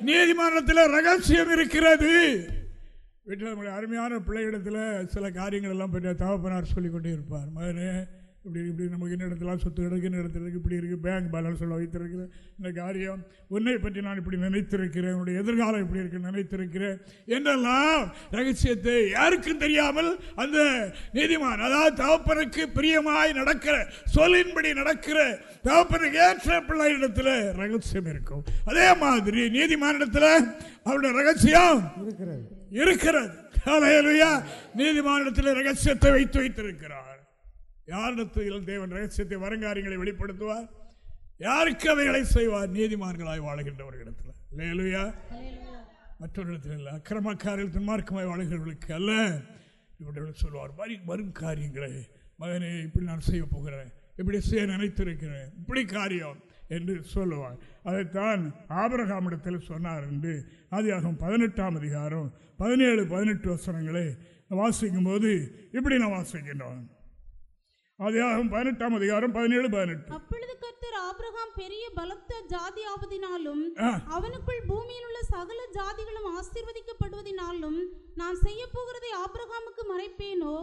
B: நீதிமன்றத்தில் ரகசியம் இருக்கிறது. வீட்டில் நம்முடைய அருமையான பிள்ளைகளிடத்தில் சில காரியங்கள் எல்லாம் பற்றி தகப்பனார் சொல்லிக்கொண்டே இருப்பார் மகனே இப்படி இப்படி நமக்கு என்ன இடத்துல சொத்து கிடக்கு என்ன இடத்துல இப்படி இருக்குது பேங்க் பேலன்ஸ் எல்லாம் வைத்திருக்கிறேன். இந்த காரியம் உன்னை பற்றி நான் இப்படி நினைத்திருக்கிறேன். உன்னுடைய எதிர்காலம் இப்படி இருக்கு நினைத்திருக்கிறேன். என்றெல்லாம் ரகசியத்தை யாருக்கும் தெரியாமல் அந்த நீதிமான் அதாவது தகப்பனுக்கு பிரியமாய் நடக்கிற சொல்லின்படி நடக்கிற தகப்பனுக்கு ஏற்ற பிள்ளையிடத்தில் ரகசியம் இருக்கும். அதே மாதிரி நீதிமானிடத்தில் அவருடைய ரகசியம் இருக்கிறது. நீதிமானிடத்தில் ரகசியத்தை வைத்து வைத்திருக்கிறார். யாரிடத்தில் தேவன் ரகசியத்தை வருங்காரியங்களை வெளிப்படுத்துவார்? யாருக்கு அவைகளை செய்வார்? நீதிமான்களாய் வாழ்கின்றவர்களிடத்தில் இல்லையா மற்றொரு இடத்துல இல்லை. அக்கிரமக்காரில் துன்மார்க்கமாய் வாழ்கிறவர்களுக்கு அல்ல. இவர்கள் சொல்வார். வரும் காரியங்களை. மகனே இப்படி நான் செய்ய போகிறேன். இப்படி செய்ய நினைத்திருக்கிறேன். இப்படி காரியம் என்று சொல்லுவார். அதைத்தான் ஆபரகாமிடத்தில் சொன்னார் என்று. ஆதியாகும் பதினெட்டாம் அதிகாரம் பதினேழு பதினெட்டு வசனங்களை வாசிக்கும் போது இப்படி நான் வாசிக்கின்றோம். அதிகாரம் பதினெட்டாம் அதிகாரம் பதினேழு பதினெட்டு.
C: அப்பொழுது கர்த்தர் ஆபிரகாம் பெரிய பலத்த ஜாதி ஆவதினாலும் அவனுக்குள் பூமியில் உள்ள சகல ஜாதிகளும் ஆசீர்வதிக்கப்படுவதினாலும் நான் செய்ய போகிறதை ஆபிரகாமுக்கு மறைப்பேனோ?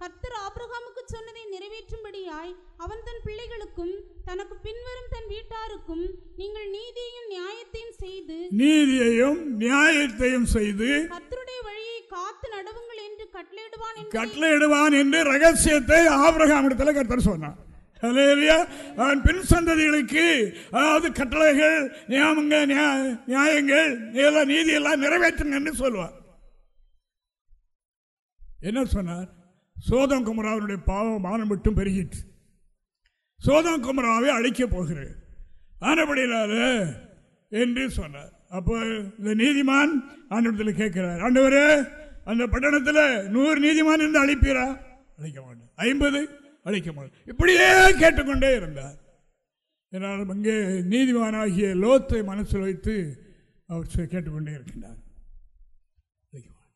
C: கர்த்தர் ஆபிரகாமுக்கு சொன்னதை நிறைவேற்றும்படியாய் அவன் தன் பிள்ளைகளுக்கும் தனக்கு பின்வரும் தன் வீட்டாருக்கும் நீங்கள் நீதியையும் நியாயத்தையும் செய்து
B: நீதியையும் நியாயத்தையும் செய்து
C: கர்த்தருடைய வழியை காத்து நடவுங்கள் என்று கட்டளையிடுவான்
B: கட்டளையிடுவான் என்று ரகசியத்தை ஆபிரகாமிடத்துல கர்த்தர் சொன்னான் ஹல்லேலூயா. அவன் பின் சந்ததிகளுக்கு அதாவது கட்டளைகள் நியாமங்கள் நியா- நியாயங்கள் நீதி எல்லாம் நிறைவேற்றுங்க என்று சொல்லுவார் என்ன சொன்னார்? சோதம் குமராவினுடைய பாவம் மானம் விட்டும் பெருகிற்று. சோதம் குமராவை அழிக்கப் போகிறேன். ஆனபடினால என்று சொன்னார். அப்போ இந்த நீதிமான் ஆண்டவரத்தில் கேட்கிறார் ஆண்டவர் அந்த பட்டணத்தில் நூறு நீதிமான் இருந்து அழைப்பீரா? அழைக்க மாட்டேன். ஐம்பது? அழைக்க மாட்டேன். இப்படியே கேட்டுக்கொண்டே இருந்தார். என்னால் அங்கே நீதிமானாகிய லோத்தை மனசில் வைத்து அவர் கேட்டுக்கொண்டே இருக்கின்றார் அழிக்க மாட்டேன்.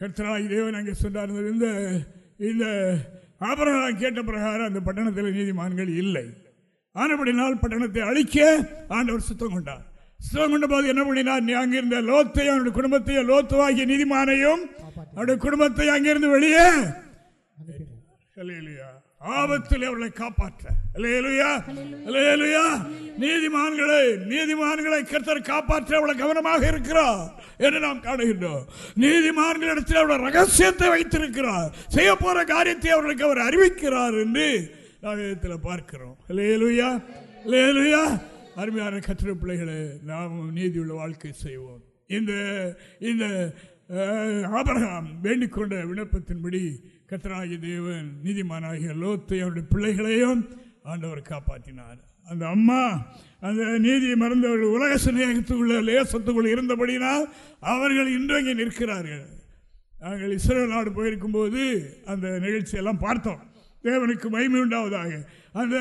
B: கர்த்தராகி தேவன் அங்கே சொன்னார் இந்த இந்த ஆபரகம் கேட்ட பிரகாரம் அந்த பட்டணத்தில் நீதிமான்கள் இல்லை. ஆனபடினால் பட்டணத்தை அழிக்க ஆண்டவர் சுத்தம் கொண்டார். சுத்தம் கொண்ட போது என்ன பண்ணினார்? நீ அங்கிருந்த லோத்தையும் அவனுடைய குடும்பத்தையும் லோத்துவாகிய நீதிமானையும் அவருடைய குடும்பத்தை அங்கிருந்து வெளியே அல்லேலூயா. ஆபத்தில் அவர்களை காப்பாற்ற. நீதிமான்களை நீதிமான்களை கர்த்தர் காப்பாற்ற அவ்வளவு கவனமாக இருக்கிறார் என்று நாம் காணுகின்றோம். நீதிமான்களிடத்தில் அவருடைய ரகசியத்தை வைத்திருக்கிறார். செய்ய போற காரியத்தை அவர்களுக்கு அவர் அறிவிக்கிறார் என்று நாம் இடத்தில் பார்க்கிறோம். அல்லேலூயா. அல்லேலூயா. அருமையான கத்திர பிள்ளைகளை நாம் நீதியுள்ள வாழ்க்கை செய்வோம். இந்த இந்த ஆபிரகாம் வேண்டிக் கொண்ட விண்ணப்பத்தின்படி கத்தராகிய தேவன் நீதிமானாகிய லோத்தை அவருடைய பிள்ளைகளையும் ஆண்டவர் காப்பாற்றினார் அந்த அம்மா அந்த நீதியை மறந்தவர்கள் உலக சிநேகத்துக்குள்ள லேசத்துக்குள்ள இருந்தபடினால் அவர்கள் இன்றைக்கு நிற்கிறார்கள். நாங்கள் இஸ்ரேல் நாடு போயிருக்கும்போது அந்த நிகழ்ச்சியெல்லாம் பார்த்தோம். தேவனுக்கு மகிமை உண்டாவதாக. அந்த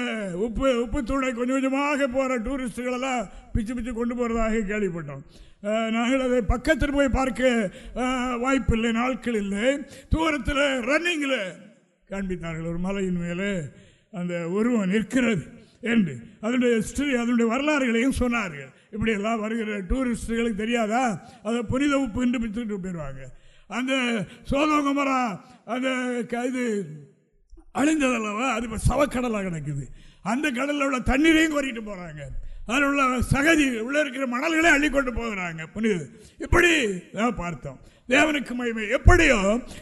B: உப்பு உப்புத்தூளை கொஞ்சம் கொஞ்சமாக போகிற டூரிஸ்டுகளெல்லாம் பிச்சு பிச்சு கொண்டு போகிறதாக கேள்விப்பட்டோம். நாங்கள் அதை பக்கத்தில் போய் பார்க்க வாய்ப்பு வாய்ப்பில்லை நாட்கள் இல்லை. தூரத்தில் ரன்னிங்கில் காண்பித்தார்கள் ஒரு மலையின் மேலே அந்த உருவம் நிற்கிறது என்று. அதனுடைய ஹிஸ்டரி அதனுடைய வரலாறுகளையும் சொன்னார்கள். இப்படியெல்லாம் வருகிற டூரிஸ்டுகளுக்கு தெரியாதா? அதை புனித உப்பு என்று பிடித்துட்டு போயிடுவாங்க. அந்த சோதோகமரா அந்த க- இது அழிந்ததல்லவா? அது இப்போ சவக்கடலாக கிடக்குது. அந்த கடலில் உள்ள தண்ணீரையும் கோரிட்டு போகிறாங்க அதில் உள்ள சகதி உள்ள இருக்கிற மணல்களை அள்ளிக்கொண்டு போகிறாங்க. புனித இப்படி பார்த்தோம். தேவனுக்கு மகிமை. எப்படியோ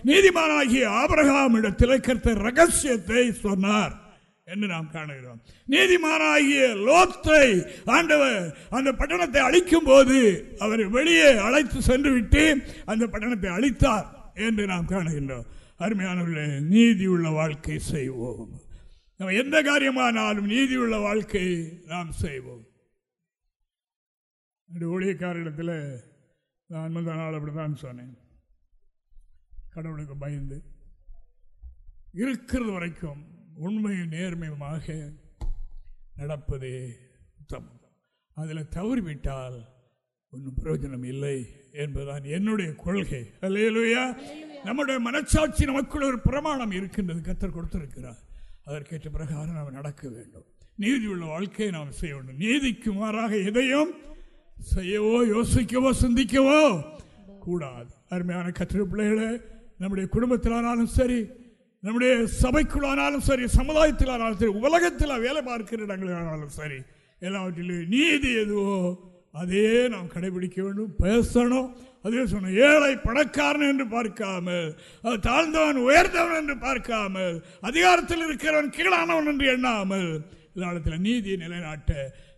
B: நீதிமானாகிய ஆபரகாம் இடத்தில் கருத்த ரகசியத்தை சொன்னார் என்று நாம் காணுகிறோம். நீதிமானாகிய லோத்தை ஆண்டவர் அந்த பட்டணத்தை அழிக்கும் போது அவர் வெளியே அழைத்து சென்று விட்டு அந்த பட்டணத்தை அழித்தார் என்று நாம் காணுகின்றோம். அருமையானவர்களே நீதியுள்ள வாழ்க்கை செய்வோம். நம்ம எந்த காரியமானாலும் நீதியுள்ள வாழ்க்கை நாம் செய்வோம். இந்த ஊழியக்காரிடத்தில் நான் முந்தா நாள் அப்படிதான் சொன்னேன். கடவுளுக்கு பயந்து இருக்கிறது வரைக்கும் உண்மையும் நேர்மையுமாக நடப்பதே உத்தமம் அதில் தவறிவிட்டால் ஒன்றும் பிரயோஜனம் இல்லை என்பதுதான் என்னுடைய கொள்கை. அல்லேலூயா. நம்முடைய மனச்சாட்சி நமக்குள்ள ஒரு பிரமாணம் இருக்கின்றது. கத்தர் கொடுத்திருக்கிறார். அதற்கேற்ற பிரகாரம் நாம் நடக்க வேண்டும். நீதியுள்ள வாழ்க்கையை நாம் செய்ய வேண்டும். நீதிக்கு மாறாக எதையும் செய்யவோ யோசிக்கவோ சிந்திக்கவோ கூடாது. அருமையான கத்திர பிள்ளைகளை நம்முடைய குடும்பத்திலானாலும் சரி நம்முடைய சபைக்குள்ளானாலும் சரி சமுதாயத்திலானாலும் சரி உலகத்தில் வேலை பார்க்கிற இடங்களானாலும் சரி எல்லாவற்றிலும் நீதி எதுவோ அதே நாம் கடைபிடிக்க வேண்டும் பேசணும். அதே சொன்ன ஏழை பணக்காரன் என்று பார்க்காமல் அது தாழ்ந்தவன் உயர்ந்தவன் என்று பார்க்காமல் அதிகாரத்தில் இருக்கிறவன் கீழானவன் என்று எண்ணாமல் இதனால நீதியை நிலைநாட்ட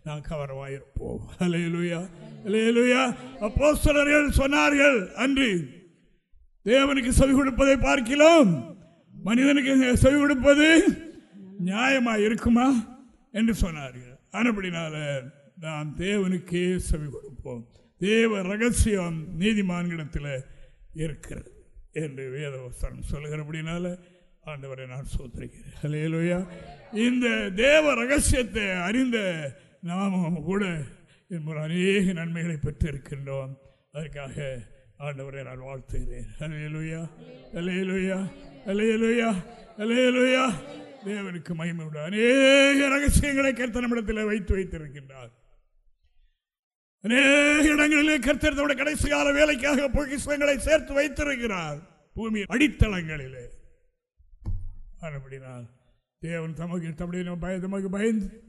B: நான் கவனமாயிருப்போம் அலையலுயா அலையலுயா அப்போ சொன்னார்கள் அன்று தேவனுக்கு செவி கொடுப்பதை பார்க்கலாம் மனிதனுக்கு செவி கொடுப்பது நியாயமா இருக்குமா? என்று சொன்னார்கள். ஆனப்படினால நாம் தேவனுக்கே செவி கொடுப்போம். தேவ ரகசியம் நீதிமான்களிடத்தில் இருக்கிறது என்று வேதவசனம் சொல்கிறபடினால ஆண்டவரை நான் சோதரிக்கிறேன் இந்த தேவ ரகசியத்தை அறிந்த நாமும் கூட என்பது அநேக நன்மைகளை பெற்றிருக்கின்றோம். அதற்காக ஆண்டவரை நான் வாழ்த்துகிறேன். அலையலுயா அலையலுயா அலையலுயா அலையலுயா தேவனுக்கு மகிமை உண்டு. அநேக ரகசியங்களை கருத்த நம்மிடத்தில் வைத்து வைத்திருக்கின்றார். அநேக இடங்களிலே கர்த்தர் கடைசி கால வேலைக்காக பொக்கிசங்களை சேர்த்து வைத்திருக்கிறார். பூமி அடித்தளங்களிலே. அப்படினால் தேவன் தமக்கு தம்முடைய பய தமக்கு பயந்து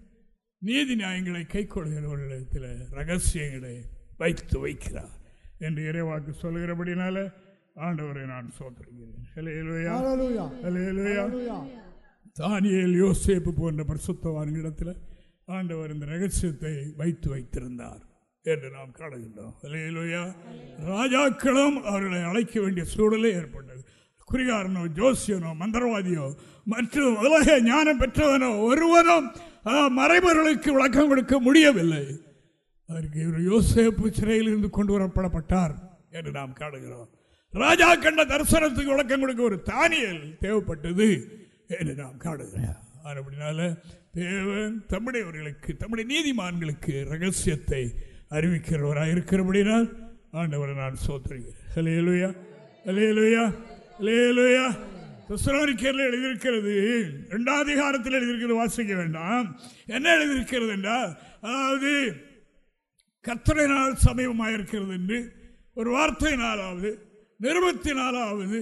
B: நீதி நியாயங்களை கை கொள்கிறவர்களிடத்தில் ரகசியங்களை வைத்து வைக்கிறார் என்று இறைவாக்கு சொல்கிறபடினால ஆண்டவரை நான் சோதரிக்கிறேன். தானியல் யோசேப்பு போன்ற பரிசுத்தவான்களிடத்தில் ஆண்டவர் இந்த ரகசியத்தை வைத்து வைத்திருந்தார் என்று நாம் காணுகின்றோம். அலையலுயா ராஜாக்களும் அவர்களை அழைக்க வேண்டிய சூழலே ஏற்பட்டது. குறிகாரனோ ஜோசியனோ மந்திரவாதியோ மற்றும் உலக ஞானம் பெற்றவனோ ஒருவனும் மறைபொருளுக்கு விளக்கம் கொடுக்க முடியவில்லை. அதற்கு இவர் யோசேப்பு சிறையில் இருந்து கொண்டு வரப்படப்பட்டார் என்று நாம் காணுகிறோம். ராஜா கண்ட தரிசனத்துக்கு விளக்கம் கொடுக்க ஒரு தானியல் தேவைப்பட்டது என்று நாம் காணுகிறோம். அப்படினால தேவன் தம்முடையவர்களுக்கு தம்முடைய நீதிமான்களுக்கு ரகசியத்தை அறிவிக்கிறவராக இருக்கிறபடினால் ஆண்டவரை நான் சோத்துறேன் ஹலேலுயா ஹலேலுயா ஹலேலுயா தசரோனிக்கரில் எழுதியிருக்கிறது. இரண்டாம் அதிகாரத்தில் எழுதியிருக்கிறது வாசிக்க வேண்டாம். என்ன எழுதியிருக்கிறது என்றால் அதாவது கத்தனை நாள் சமீபமாக இருக்கிறது என்று ஒரு வார்த்தையினாலாவது நிருபத்தினாலாவது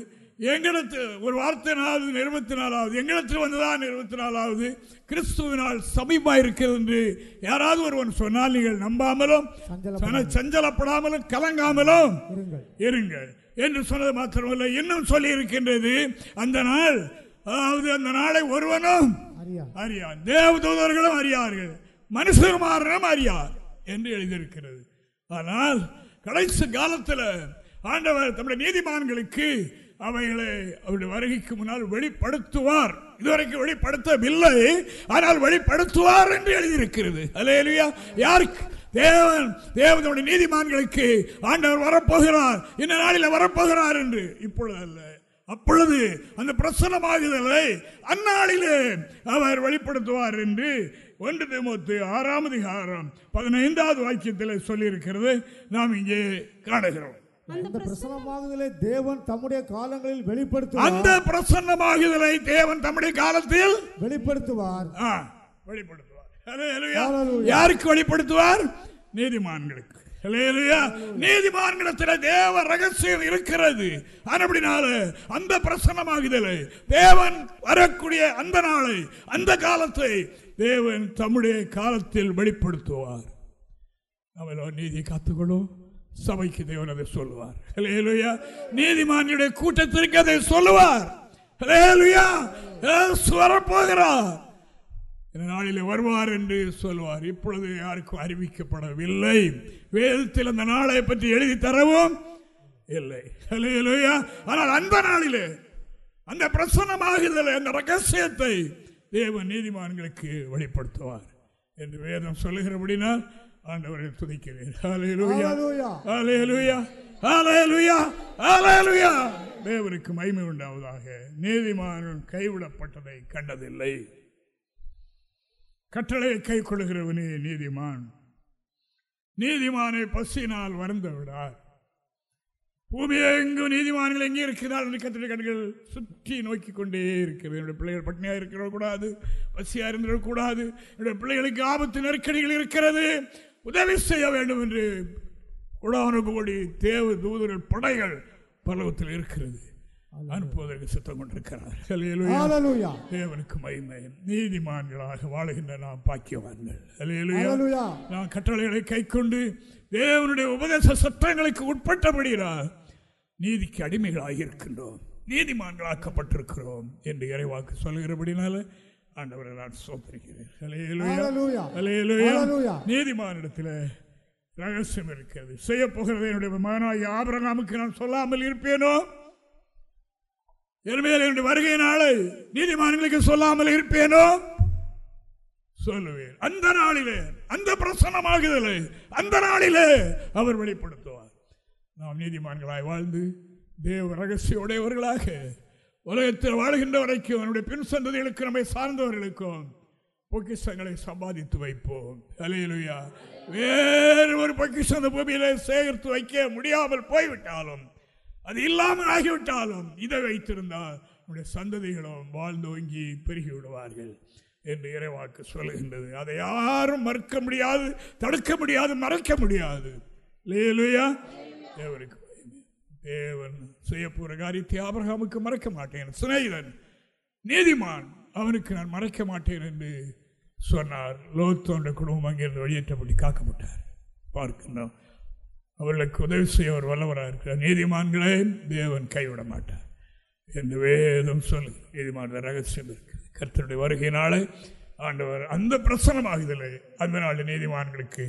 B: எங்களிடத்தில் ஒரு வார்த்தையினாவது நிறுவத்தினாலாவது எங்களிடத்தில் வந்ததான் நிறுவத்தினாலாவது கிறிஸ்துவினால் சமீபமாக இருக்கிறது என்று யாராவது ஒருவன் சொன்னால் நீங்கள் நம்பாமலும் சஞ்சலப்படாமலும். கலங்காமலும் இருங்கள். என்று சொன்னது மாத்திரமல்ல இன்னும் சொல்லி இருக்கின்றது அந்த நாள் அதாவது அந்த நாளை ஒருவனும் அறியான். தேவதூதர்களும் அறியார்கள். மனுஷகுமாரனும் அறியார் என்று எழுதியிருக்கிறது. ஆனால் கடைசி காலத்தில் ஆண்டவர் தம்முடைய நீதிமான்களுக்கு அவைகளை அவருடைய வருகைக்கு முன்னால் வெளிப்படுத்துவார். இதுவரைக்கும் வெளிப்படுத்தவில்லை ஆனால் வெளிப்படுத்துவார் என்று எழுதியிருக்கிறது. அலையலியா யாருக்கு? தேவன் தேவனுடைய நீதிமான்களுக்கு ஆண்டவர் வரப்போகிறார். இந்த நாளில் வரப்போகிறார் என்று இப்பொழுது அல்ல அப்பொழுது அந்த பிரசனமாகுதலை அந்நாளிலே அவர் வெளிப்படுத்துவார் என்று ஒன்று தேமத்து ஆறாம் அதிகாரம் பதினைந்தாவது வாக்கியத்தில் சொல்லியிருக்கிறது. நாம் இங்கே காணுகிறோம்.
D: அந்த பிரசன்னமாகுதலை தேவன் தம்முடைய காலங்களில் வெளிப்படுத்துவார்.
B: அந்த பிரசன்னமாகுதலை தேவன் தம்முடைய காலத்தில்
D: வெளிப்படுத்துவார்.
B: வெளிப்படுத்துவார். யாருக்கு வெளிப்படுத்துவார் நீதிமான்களுக்கு. நீதிமான்களிடத்தில் தேவ ரகசியம் இருக்கிறது. அப்படினால அந்த பிரசன்னமாகுதலை தேவன் வரக்கூடிய அந்த நாளை அந்த காலத்தை தேவன் தம்முடைய காலத்தில் வெளிப்படுத்துவார். அவளோ நீதி காத்துக்கொள்ளும் சபைக்கு தேவன் அதை சொல்லுவார். நீதிமானியுடைய கூட்டத்திற்கு அதை சொல்லுவார். வரப்போகிறார் நாளில் வருவார் என்று சொல்வார். இப்பொழுது யாருக்கும் அறிவிக்கப்படவில்லை. வேதத்தில் அந்த நாளை பற்றி எழுதி தரவும் இல்லை. ஆனால் அந்த நாளிலே அந்த பிரசன்னமாகுதலை அந்த ரகசியத்தை தேவ நீதிமான்களுக்கு வெளிப்படுத்துவார் என்று வேதம் சொல்லுகிறபடினால் ஆண்டவரை துதிக்கிறேன். தேவனுக்கு மகிமை உண்டாவதாக. நீதிமானும் கைவிடப்பட்டதை கண்டதில்லை. கட்டளையை கை கொள்கிறவனே நீதிமான். நீதிமானை பசியினால் வருந்த விடார் பூமியை எங்கும் நீதிமான்கள் எங்கே இருக்கிறார் என்று கண்கள் சுற்றி நோக்கி கொண்டே இருக்கிறது. என்னுடைய பிள்ளைகள் பட்னியாக இருக்கிறக்கூடாது பசியாக இருந்துடக்கூடாது என்னுடைய பிள்ளைகளுக்கு ஆபத்து நெருக்கடிகள் இருக்கிறது. உதவி செய்ய வேண்டும் என்று உடான கூடி தேவ தூதர்கள் படைகள் பருவத்தில் இருக்கிறது. அனுப்புவதற்கு சுத்தம் கொண்டிருக்கிறார் தேவனுக்கு மகிமை. நீதிமான்களாக வாழ்கின்ற நாம் பாக்கியவான்கள். நான் கட்டளைகளை கை கொண்டு தேவனுடைய உபதேச சட்டங்களுக்கு உட்பட்டபடியால் நீதிக்கு அடிமைகளாக இருக்கின்றோம். நீதிமான்களாக்கப்பட்டிருக்கிறோம் என்று இறைவாக்கு சொல்லுகிறபடினால ஆண்டவரை நான் சோதரிக்கிறேன் நீதிமானிடத்தில் ரகசியம் இருக்கிறது. செய்ய போகிறது என்னுடைய மகனாய் ஆபரகாமுக்கு நான் சொல்லாமல் இருப்பேனோ? என்மேல் என்னுடைய வருகை நாளை நீதிமான்களுக்கு சொல்லாமல் இருப்பேனோ? சொல்லுவேன். அந்த நாளிலே அந்த பிரசனமாகுதலே அந்த நாளிலே அவர் வெளிப்படுத்துவார். நாம் நீதிமான்களாய் வாழ்ந்து தேவ ரகசிய உடையவர்களாக உலகத்தில் வாழ்கின்ற வரைக்கும் அவனுடைய பின் சந்ததிகளுக்கு நம்மை சார்ந்தவர்களுக்கும் பொக்கிஷங்களை சம்பாதித்து வைப்போம். அலையிலுயா வேறு ஒரு பொக்கிஷந்த பூமியில சேகரித்து வைக்க முடியாமல் போய்விட்டாலும் அது இல்லாமல் ஆகிவிட்டாலும் இதை வைத்திருந்தால் நம்முடைய சந்ததிகளும் வாழ்ந்து வங்கி பெருகி விடுவார்கள் என்று இறைவாக்கு சொல்லுகின்றது. அதை யாரும் மறுக்க முடியாது தடுக்க முடியாது மறைக்க முடியாது. லேலுயா தேவருக்கு தேவன் செய்யப்போற காரியத்தை ஆபிரகாமுக்கு மறைக்க மாட்டேன். சிநேகிதன் நீதிமான் அவனுக்கு நான் மறைக்க மாட்டேன் என்று சொன்னார். லோத்தோன்ற குடும்பம் அங்கிருந்து வெளியேற்றப்பட்டு காக்கப்பட்டார். பார்க்கின்றோம். அவர்களுக்கு உதவி செய்ய அவர் வல்லவராக இருக்கிறார். நீதிமான்களே தேவன் கைவிட மாட்டார். என்று வேதம் சொல்லு நீதிமான ரகசியம் இருக்குது கர்த்தருடைய வருகையினாலே ஆண்டவர் அந்த பிரசனமாகுதலே அந்த நாள் நீதிமான்களுக்கு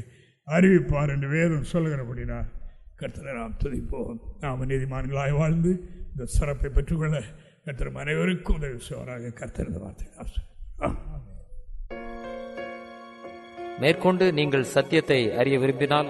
B: அறிவிப்பார் என்று வேதம் சொல்லுகிறபடினார் கர்த்தரை நாம் துதிப்போம். நாம் நீதிமான்களாய் வாழ்ந்து இந்த சிறப்பை பெற்றுக்கொள்ள கர்த்தர் அனைவருக்கும் உதவி செய்வாராக. கர்த்தர் வார்த்தை
E: மேற்கொண்டு நீங்கள் சத்தியத்தை அறிய விரும்பினால்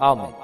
E: ஆமென்